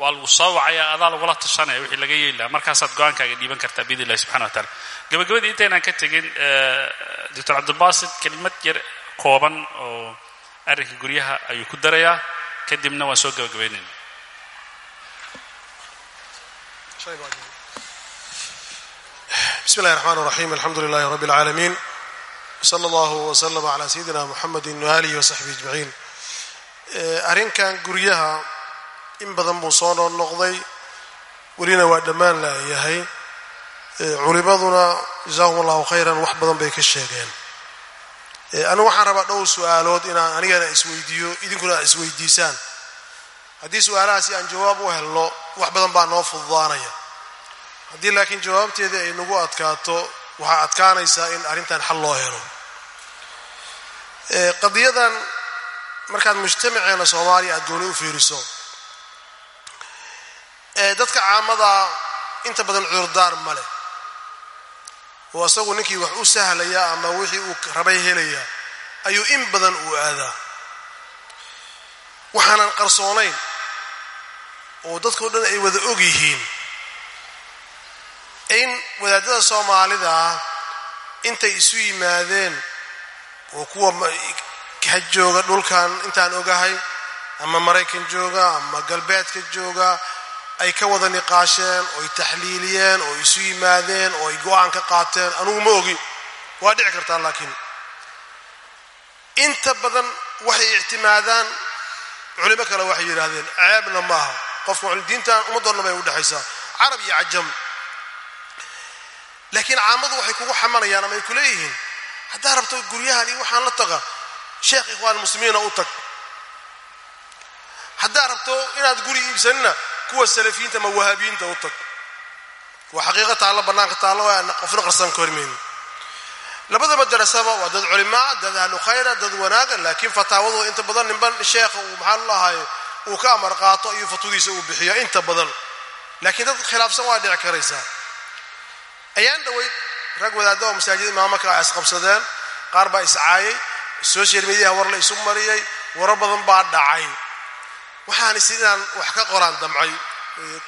waa lagu soo wacaya adaa lagula tashanaya wixii laga yeeli laha markaasaad go-aankaaga dhiiban kartaa biidn illahi subxana wa taala gabagabadii intaynaan ka tegin doctor cabdilbasit kelimad yar kooban oo arrinka guryaha ayuu ku darayaa kadibna waan soo gabagabaynayna
bismi اllahi الرحmn الرaحيم alxamdu للh رb العاalمين wsala allahu waslm calaa sayidina muxamedin waaalihi wasaxbihi ajmaciin eh, arrinkan guryaha in badan buu soo noqnoqday welina waa dhammaan laayahay eh, culimaduna jasaahum allahu khayran wax badan bay ka sheegeen. Eh, anigu waxaan rabaa dhowr su'aalood inaan anigana isweydiiyo idinkuna isweydiisaan. Haddii su'aalahaasi aan jawaab u helno wax badan baa noo fududaanaya. Haddii laakiin jawaabteedii ay nagu adkaato waxaa adkaanaysaa in arrintan xal loo helo. Qadiyadan markaad mujtamaceena soomaaliya aad gooni u fiiriso. Dadka caamada inta badan cudurdaar ma leh. Oo asagu ninkii wax u sahlaya ama wixii uu rabay helaya ayuu in badan uu aadaa. Waxaanan qarsoonayn oo dadkao dhan ay wada og yihiin in wadaadada soomaalida intay isu yimaadeen oo kuwa ka jooga dhulkan intaan ogahay ama maraykan jooga ama galbeedka jooga ay ka wada niqaasheen ooy taxliiliyeen oo isu yimaadeen oo ay go'aan ka qaateen anugu ma ogi. Waa dhici kartaa laakiin. Inta badan waxay ictimaadaan culimo kale waxay yidhaahdeen ceebna maaha. Qofka diintan ummaddoonna bay udhexaysaa carab iyo cajam laakiin caamadu waxay kugu xamanayaan ama ay ku leeyihiin haddaa rabto guryahan iyo waxaan la taga sheekh ikhwaan muslimiina u tag. Haddaa rabto inaad guri iibsanina kuwa salafiyiinta ama wahaabiyiinta u tag. Waa xaqiiqo taallo bannaanka taallo aan qofna qarsan ka hormaynin labada madrasaba waa dad culimaa dad ahlu khayra dad wanaaga laakiin fataawadu inta badan ninban sheekha uu maxaa lalahay uu ka amar qaato iyo fatwadiisa uu bixiyo inta badan. Laakiin dad khilaafsan waa dhici karaysaa ayaan dhoweyd rag wadaadda oo masaajid imaamaka ay isqabsadeen qaar baa iscaayay social mediaha war la isu mariyey waro badan baa dhacay. Waxaan is inaan wax ka qoraan damcay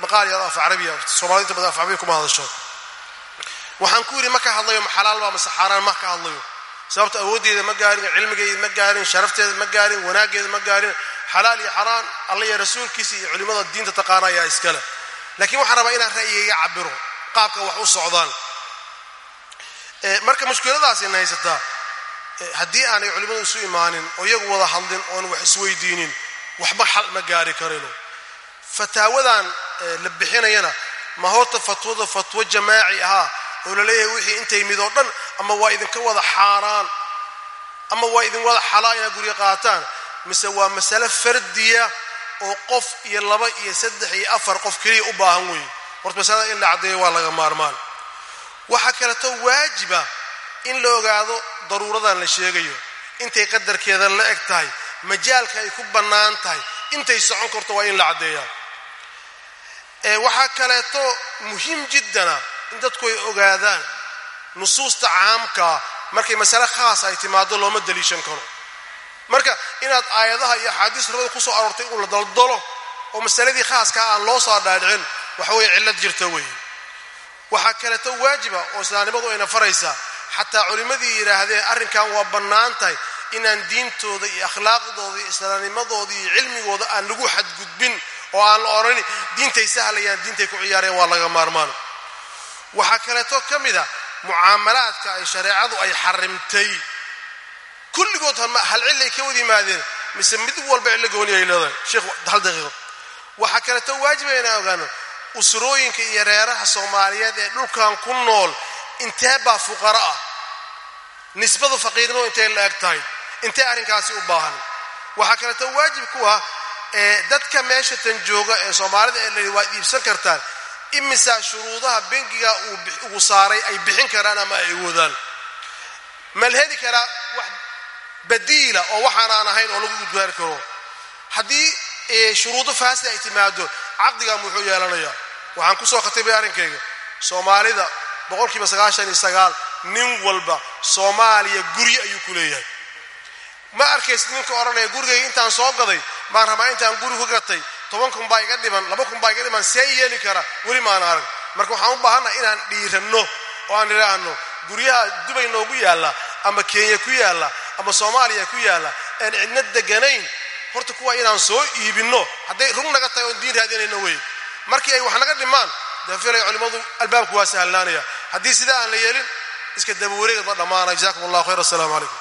maqaal yar af carabiya soomaalida inta badan af carabiya kuma hadasho. Waxaan ku yidhi ma ka hadlayo ma xalaal baa mase xaaraan ma ka hadlayo. Sababta awooddeeda ma gaarin cilmigeeda ma gaarin sharafteeda ma gaarin wanaaggeeda ma gaarin. Xalaal iyo xaraan alla iyo rasuulkiisa iyo culimmada diinta taqaana ayaa iskale laakiin waxaan rabaa inaan ra'yigayga cabiro qaabka wax u socdaan. Marka mushkiladaasina haysataa haddii aanay culimmadu isu imaanin oo iyagu wada hadlin oon wax isweydiinin waxba xal ma gaari karino fataawadan la bixinayana ma horta fatwada fatwo jamaaci ahaa oo la leeyahay wixii intay mid oo dhan ama waa idinka wada xaaraan ama waa idin wada xalaa inaad guryo qaataan mise waa masale fardiya oo qof iyo laba iyo saddex iyo afar qof keliya u baahan weeye horta masalada in la caddeeyo waa laga maarmaan. Waxaa kaleeto waajiba in la ogaado daruuradan la sheegayo. Intay qadarkeeda la eg tahay majaalka ay ku bannaan tahay intay socon karto waa in la caddeeyaa. Waxaa kaleeto muhiim jiddana in dadku ay ogaadaan nusuusta caamkaa markay masale khaas ay timaado looma daliishan karo. Marka inaad aayadaha iyo axaadiis rabada ku soo aroortay uu la daldalo oo masaladii khaaskaa aan loo soo dhaadhicin waxa weeye cillad jirta weeye waxaa kaleeto waajiba oo islaamnimadu ayna faraysaa xataa culimmadii yidhaahdeen arrinkan waa bannaan tahay inaan diintooda iyo akhlaaqdooda iyo islaamnimadooda iyo cilmigooda aan lagu xadgudbin oo aan la odhanin diintay sahlayaan diintay ku ciyaareen waa laga maarmaan. Waxaa kaleeto ka mid a mucaamalaadka ay shareecadu ay xarimtay. Kulligood hal cillay ka wada yimaadeen mise mid walba cillo gooni ay leedahay. Sheekh hal daqiiqo. Waxaa kaleeto waajiba inaan ogaano usrooyinka iyo reeraha soomaaliyeed ee dhulkan ku nool intee baa fuqaro ah? Nisbada faqiirnimo intay la eg tahay? Intee arrinkaasi u baahan? Waxaa kaleeto waajib ku ah ee dadka meesha tan jooga ee soomaalida ee layidhi waad iibsan kartaan imisaa shuruudaha bengiga uu saaray ay bixin karaan ama ay awoodaan mal heli karaa wax badiila oo waxaanaan ahayn oo lagu gudbaari karo? Haddii shuruudo faasi ay timaado caqdigan wuxuu yeelanayaa. Waxaan ku soo khatibay arrinkayga soomaalida boqolkiiba sagaashan iyo sagaal nin walba soomaaliya guryo ayuu ku leeyahay. Ma arkaysid ninka odhanaya gurigayga intaan soo gaday maan rabaa intaan guri ka gatay toban kun baa iga dhiman laba kun baa iga dhiman see yeeli kara weli maan arag. Marka waxaan u baahannaha inaan dhiiranno oo aan idhaahno guryaha dubay noogu yaalla ama kenya ku yaalla ama soomaaliya ku yaalla aan cidna deganayn horta kuwa inaan soo iibinno hadday rug naga tahay oon diin raadinayno wey. Markii ay wax naga dhimaan dee filay culimmadu albaabku waa sahlaanaya haddii sidaa aan la yeelin iska dabawareegad ba dhammaanay jazakum allahu khayr assalaamu calaykum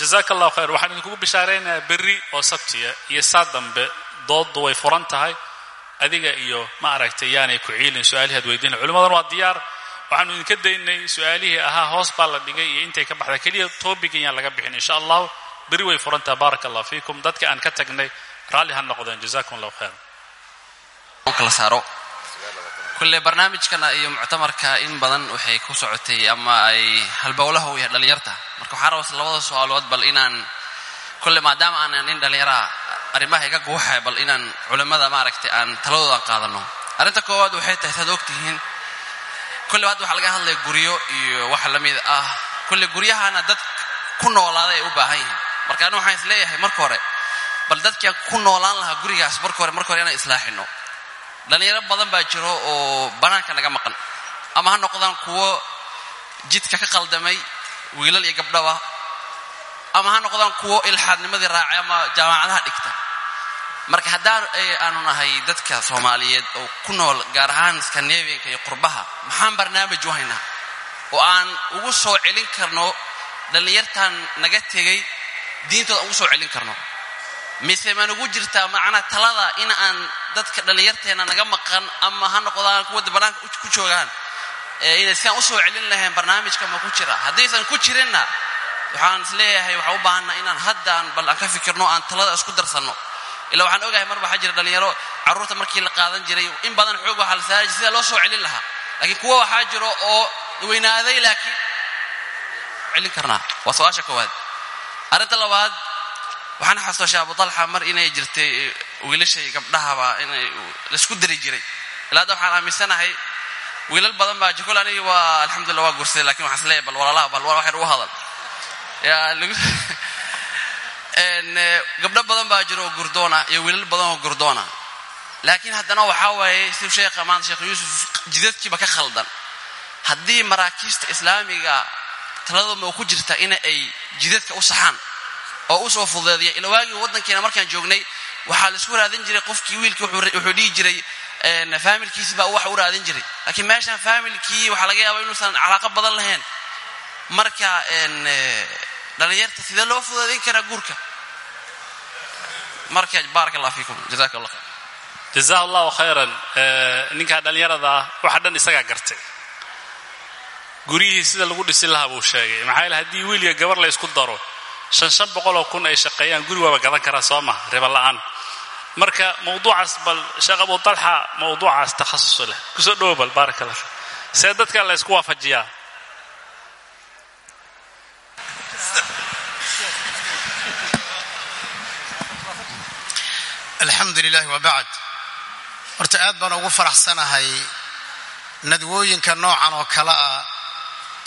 jazaaka allahu khayr. Waxaan idinkugu bishaaraynayaa berri oo sabtiya iyo saa dambe. Dooddu way furan tahay adiga iyo ma aragtay yaanay ku ciilin su'aalihii ad weydiina culimmadan waa diyaar. Waxaanu idinka daynay su'aalihii ahaa hoos baa la dhigay iyo intay ka baxday. Keliya topic yaan laga bixin insha allahu berri way furan allah fiikum. Dadka aan ka tagnay raalli ha noqdeen. Jazakum allahu khayr
kala saaro. Kulle barnaamijkana iyo muctamarka in badan waxay ku socotay ama ay halbowlaha u yahay dhallinyarta. Marka waxaa rabas labada su'aalood bal inaan kulle maadaama aanan nin dhallinyaraha arrimaha iga guuxaya bal inaan culimmada maaragtay aan taladooda qaadano. Arrinta koowaad waxay tahay saad ogtihiin kulle hadda waxaa laga hadlaya guryo iyo wax la mid ah. Kulle guryahana dad ku noolaaday ay u baahan yihiin marka anu waxaan is leeyahay marka hore bal dadkii ku noolaan lahaa gurigaas marka hore marka hore inaan islaaxino dhallinyaro badan baa jiro oo bannaanka naga maqan. Ama ha noqdaan kuwo jidka ka qaldamay wiilal iyo gabdhaba ama ha noqdaan kuwo ilxaadnimadii raacay ama jaamacadaha dhigta. Marka haddaan aanu nahay dadka soomaaliyeed oo ku nool gaar ahaan skandinavianka iyo qurbaha maxaan barnaamij u haynaa? Oo aan ugu soo celin karno dhallinyartan naga tegay diintooda aan ugu soo celin karno. Mise ma nagu jirtaa macnaa talada in aan dadka dhallinyarteena naga maqan ama ha noqdaan kuwa bannaanka ku joogaan? Ina si aan u soo celin lahayn barnaamijka ma ku jira. Haddaysan ku jirinna waxaan is leeyahay waxaan u baahanaa inaan haddaan bal aan ka fikirno aan talada isku darsanno. Ilaa waxaan ogahay mar waxaa jira dhallinyaro carruurta markii la qaadan jiray in badan xoog waxaa la saari jiray sida loo soo celin lahaa. Laakiin kuwa waxaa jiro oo weynaaday laakiin celin karnaa. Waa su'aasha arrinta labaad waxaan xasuustaa abu talxa mar inay jirtay wiilashay gabdhahaba inay la isku dari jiray. Ilaa hadda waxaan aaminsanahay wiilal badan baa jikol anigi waa alxamdulillah waa gursaday laakiin waxaan is leeyahay bal walaalaha bal waxyar ugu hadal. Lagu gabdho badan baa jiro oo gurdoona iyo wiilal badan oo gurdoona. Laakiin haddana waxaa waaye siduu sheekha maanta sheekh yuusuf jidadkiiba ka khaldan. Haddii maraakiista islaamiga taladooda ku jirta in ay jidadka u saxaan oo u soo fududeediya. Ila waagii waddankeena markaan joognay waxaa la isku raadin jiray qofkii wiilkii wuxuu dhihi jiray faamilkiisi baa wax u raadin jiray. Laakiin meeshan faamilkii waxaa laga yaaba inuusan calaaqo badan lahayn. Marka dhalinyarta sidee loo fududeedin karaa guurka? Marka baarak allah fiikum. Jazaka allah khayr
jaza allahu khayran ninkaa dhallinyarada ah waxa dhan isagaa gartay guryihii sida lagu dhisi lahaa buu sheegay. Maxaa yaele haddii wiil iyo gabar la ysku daro shan shan boqoloo kun ay shaqeeyaan guri waaba gadan karaa soo maha riba la'aan. Marka mawduucaas bal sheekh abu talxa mawduucaas takhasus leh. Kusoo dhowo bal baarak allah fiik see dadka la ysku waafajiyaa.
Alxamdu lilahi wabacd horta aad baan ugu faraxsanahay nadwooyinka noocan oo kale ah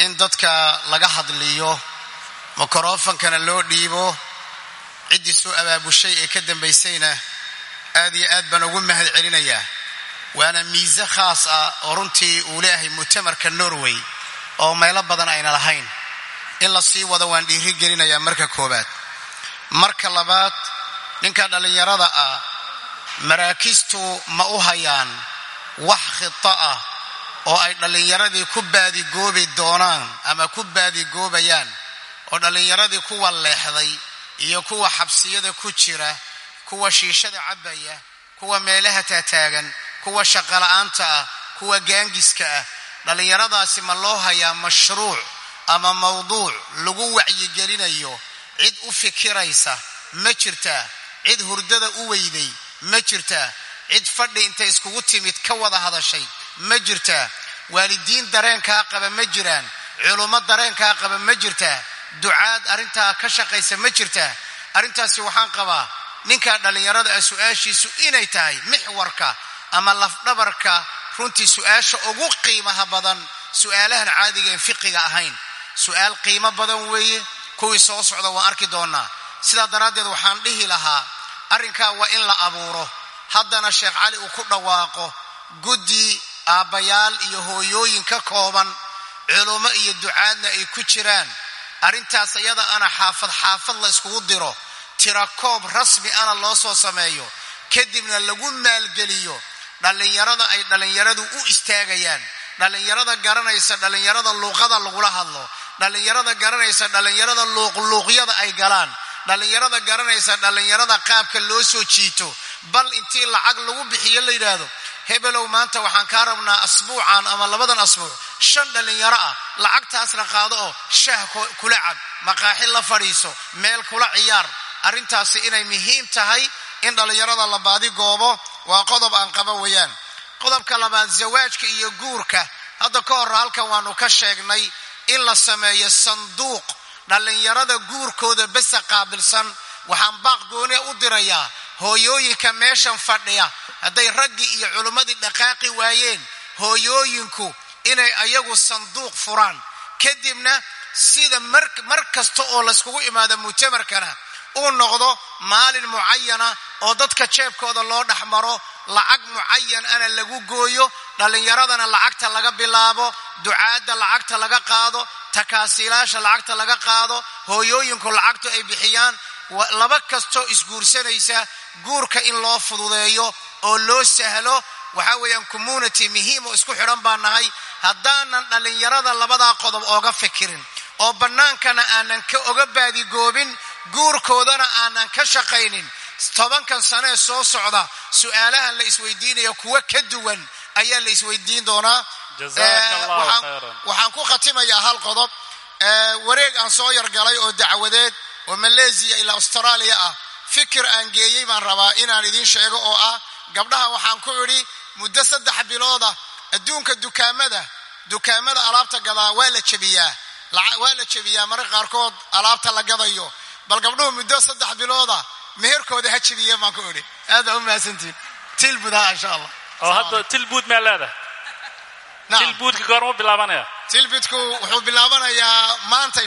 in dadka laga hadliyo mikrofankana loo dhiibo? Ciddii soo abaabushay ee ka dambaysayna aad iyo aad baan ugu mahad celinayaa. Waana miise khaas ah oo runtii uu leeyahay mutamarka norway oo meelo badan ayna lahayn. In la sii wado waan dhiiri gelinayaa marka koowaad. Marka labaad ninka dhallinyarada ah maraakistu ma u hayaan wax khita ah oo ay dhallinyaradii ku baadigoobi doonaan ama ku baadigoobayaan oo dhallinyaradii kuwa leexday iyo kuwa xabsiyada ku jira kuwa shiishada cabbaya kuwa meelaha taataagan kuwa shaqola'aanta ah kuwa gaangiska ah dhallinyaradaasi ma loo hayaa mashruuc ama mawduuc lagu wacyigelinayo? Cid u fikiraysa ma jirtaa cid hurdada u weyday ma jirtaa cid fadhi intay iskugu timid ka wada hadashay ma jirtaa waalidiin dareenkaa qaba ma jiraan. Culummo dareenkaa qaba ma jirtaa ducaad arrintaa ka shaqaysa ma jirtaa arrintaasi waxaan qabaa ninkaa dhallinyarada ah su'aashiisu inay tahay mixwarka ama lafdhabarka runtii su'aasha ugu qiimaha badan su'aalahan caadigaen fiqiga ahayn. Su'aal qiimo badan weeye kuwii soo socda waan arki doonaa. Sidaa daraaddeed waxaan dhihi lahaa arrinkaa waa in la abuuro. Haddana sheekh cali uu ku dhawaaqo guddi aabbayaal iyo hooyooyin ka kooban culummo iyo ducaadna ay ku jiraan. Arrintaas iyada ana xaafad xaafad la yskugu diro tirakoob rasmi ana loo soo sameeyo. Kadibna lagu maalgeliyo. Dhallinyarada ay dhallinyaradu u istaagayaan. Dhallinyarada garanaysa dhallinyarada luuqada lagula hadlo. Dhallinyarada garanaysa dhallinyarada luuqluuqyada ay galaan. Dhallinyarada garanaysa dhallinyarada qaabka loo soo jiito. Bal intii lacag lagu bixiyo la yidhaahdo hebelow maanta waxaan kaa rabnaa asbuucan ama labadan asbuuc. shan dhallinyaro ah lacagtaasna qaado oo shaah kula cab maqaaxi la fadhiiso meel kula ciyaar. Arrintaasi inay muhiim tahay in dhallinyarada la baadi goobo waa qodob aan qaba weeyaan qodobka labaad zawaajka iyo guurka. Hadda ka hor halkan waanu ka sheegnay in la sameeyo sanduuq. Dhallinyarada guurkooda besa qaabilsan. Waxaan baaq gooniya u dirayaa hooyooyinka meeshan fadhiya hadday raggii iyo culummadii dhaqaaqi waayeen hooyooyinku inay ayagu sanduuq furaan. Kadibna sida mar kasta oo layskugu imaado mutamarkana uu noqdo maalin mucayana oo dadka jeebkooda loo dhex maro lacag mucayan ana lagu gooyo dhallinyaradana lacagta laga bilaabo ducaadda lacagta laga qaado takaasiilaasha lacagta laga qaado hooyooyinku lacagtu ay bixiyaan laba kastoo isguursanaysa guurka in loo fududeeyo oo loo sahlo waxaa weeyaan community muhiim oo isku xidhan baa nahay. Haddaanan dhallinyarada labadaa qodob ooga fikirin oo bannaankana aanan ka oga baadigoobin guurkoodana aanan ka shaqaynin. Tobankan sane ee soo socda su'aalahan la isweydiinayo kuwa ka duwan ayaa la isweydiin doonaa. Waxaan ku khatimayaa hal qodob. Wareeg aan soo yargalay oo dacwadeed oo maleesiya ilaa austraaliya ah. Fikir aan geeyey baan rabaa inaan idiin sheego oo ah gabdhaha waxaan ku idhi muddo saddex bilooda adduunka dukaamada dukaamada alaabta gadaa waa la jebiyaa. Waa la jebiyaa mararka qaarkood alaabta la gadayo. Bal gabdhuhu muddo saddex bilooda meherkooda ha jebiyeen baan ku idhi. Aad baa u mahadsantihin tilbuda insha allah
oo hadda tilbuud maa leedahay. Tilbuudka goorma bilaabanaya
tilbidku wuxuu bilaabanayaa maanta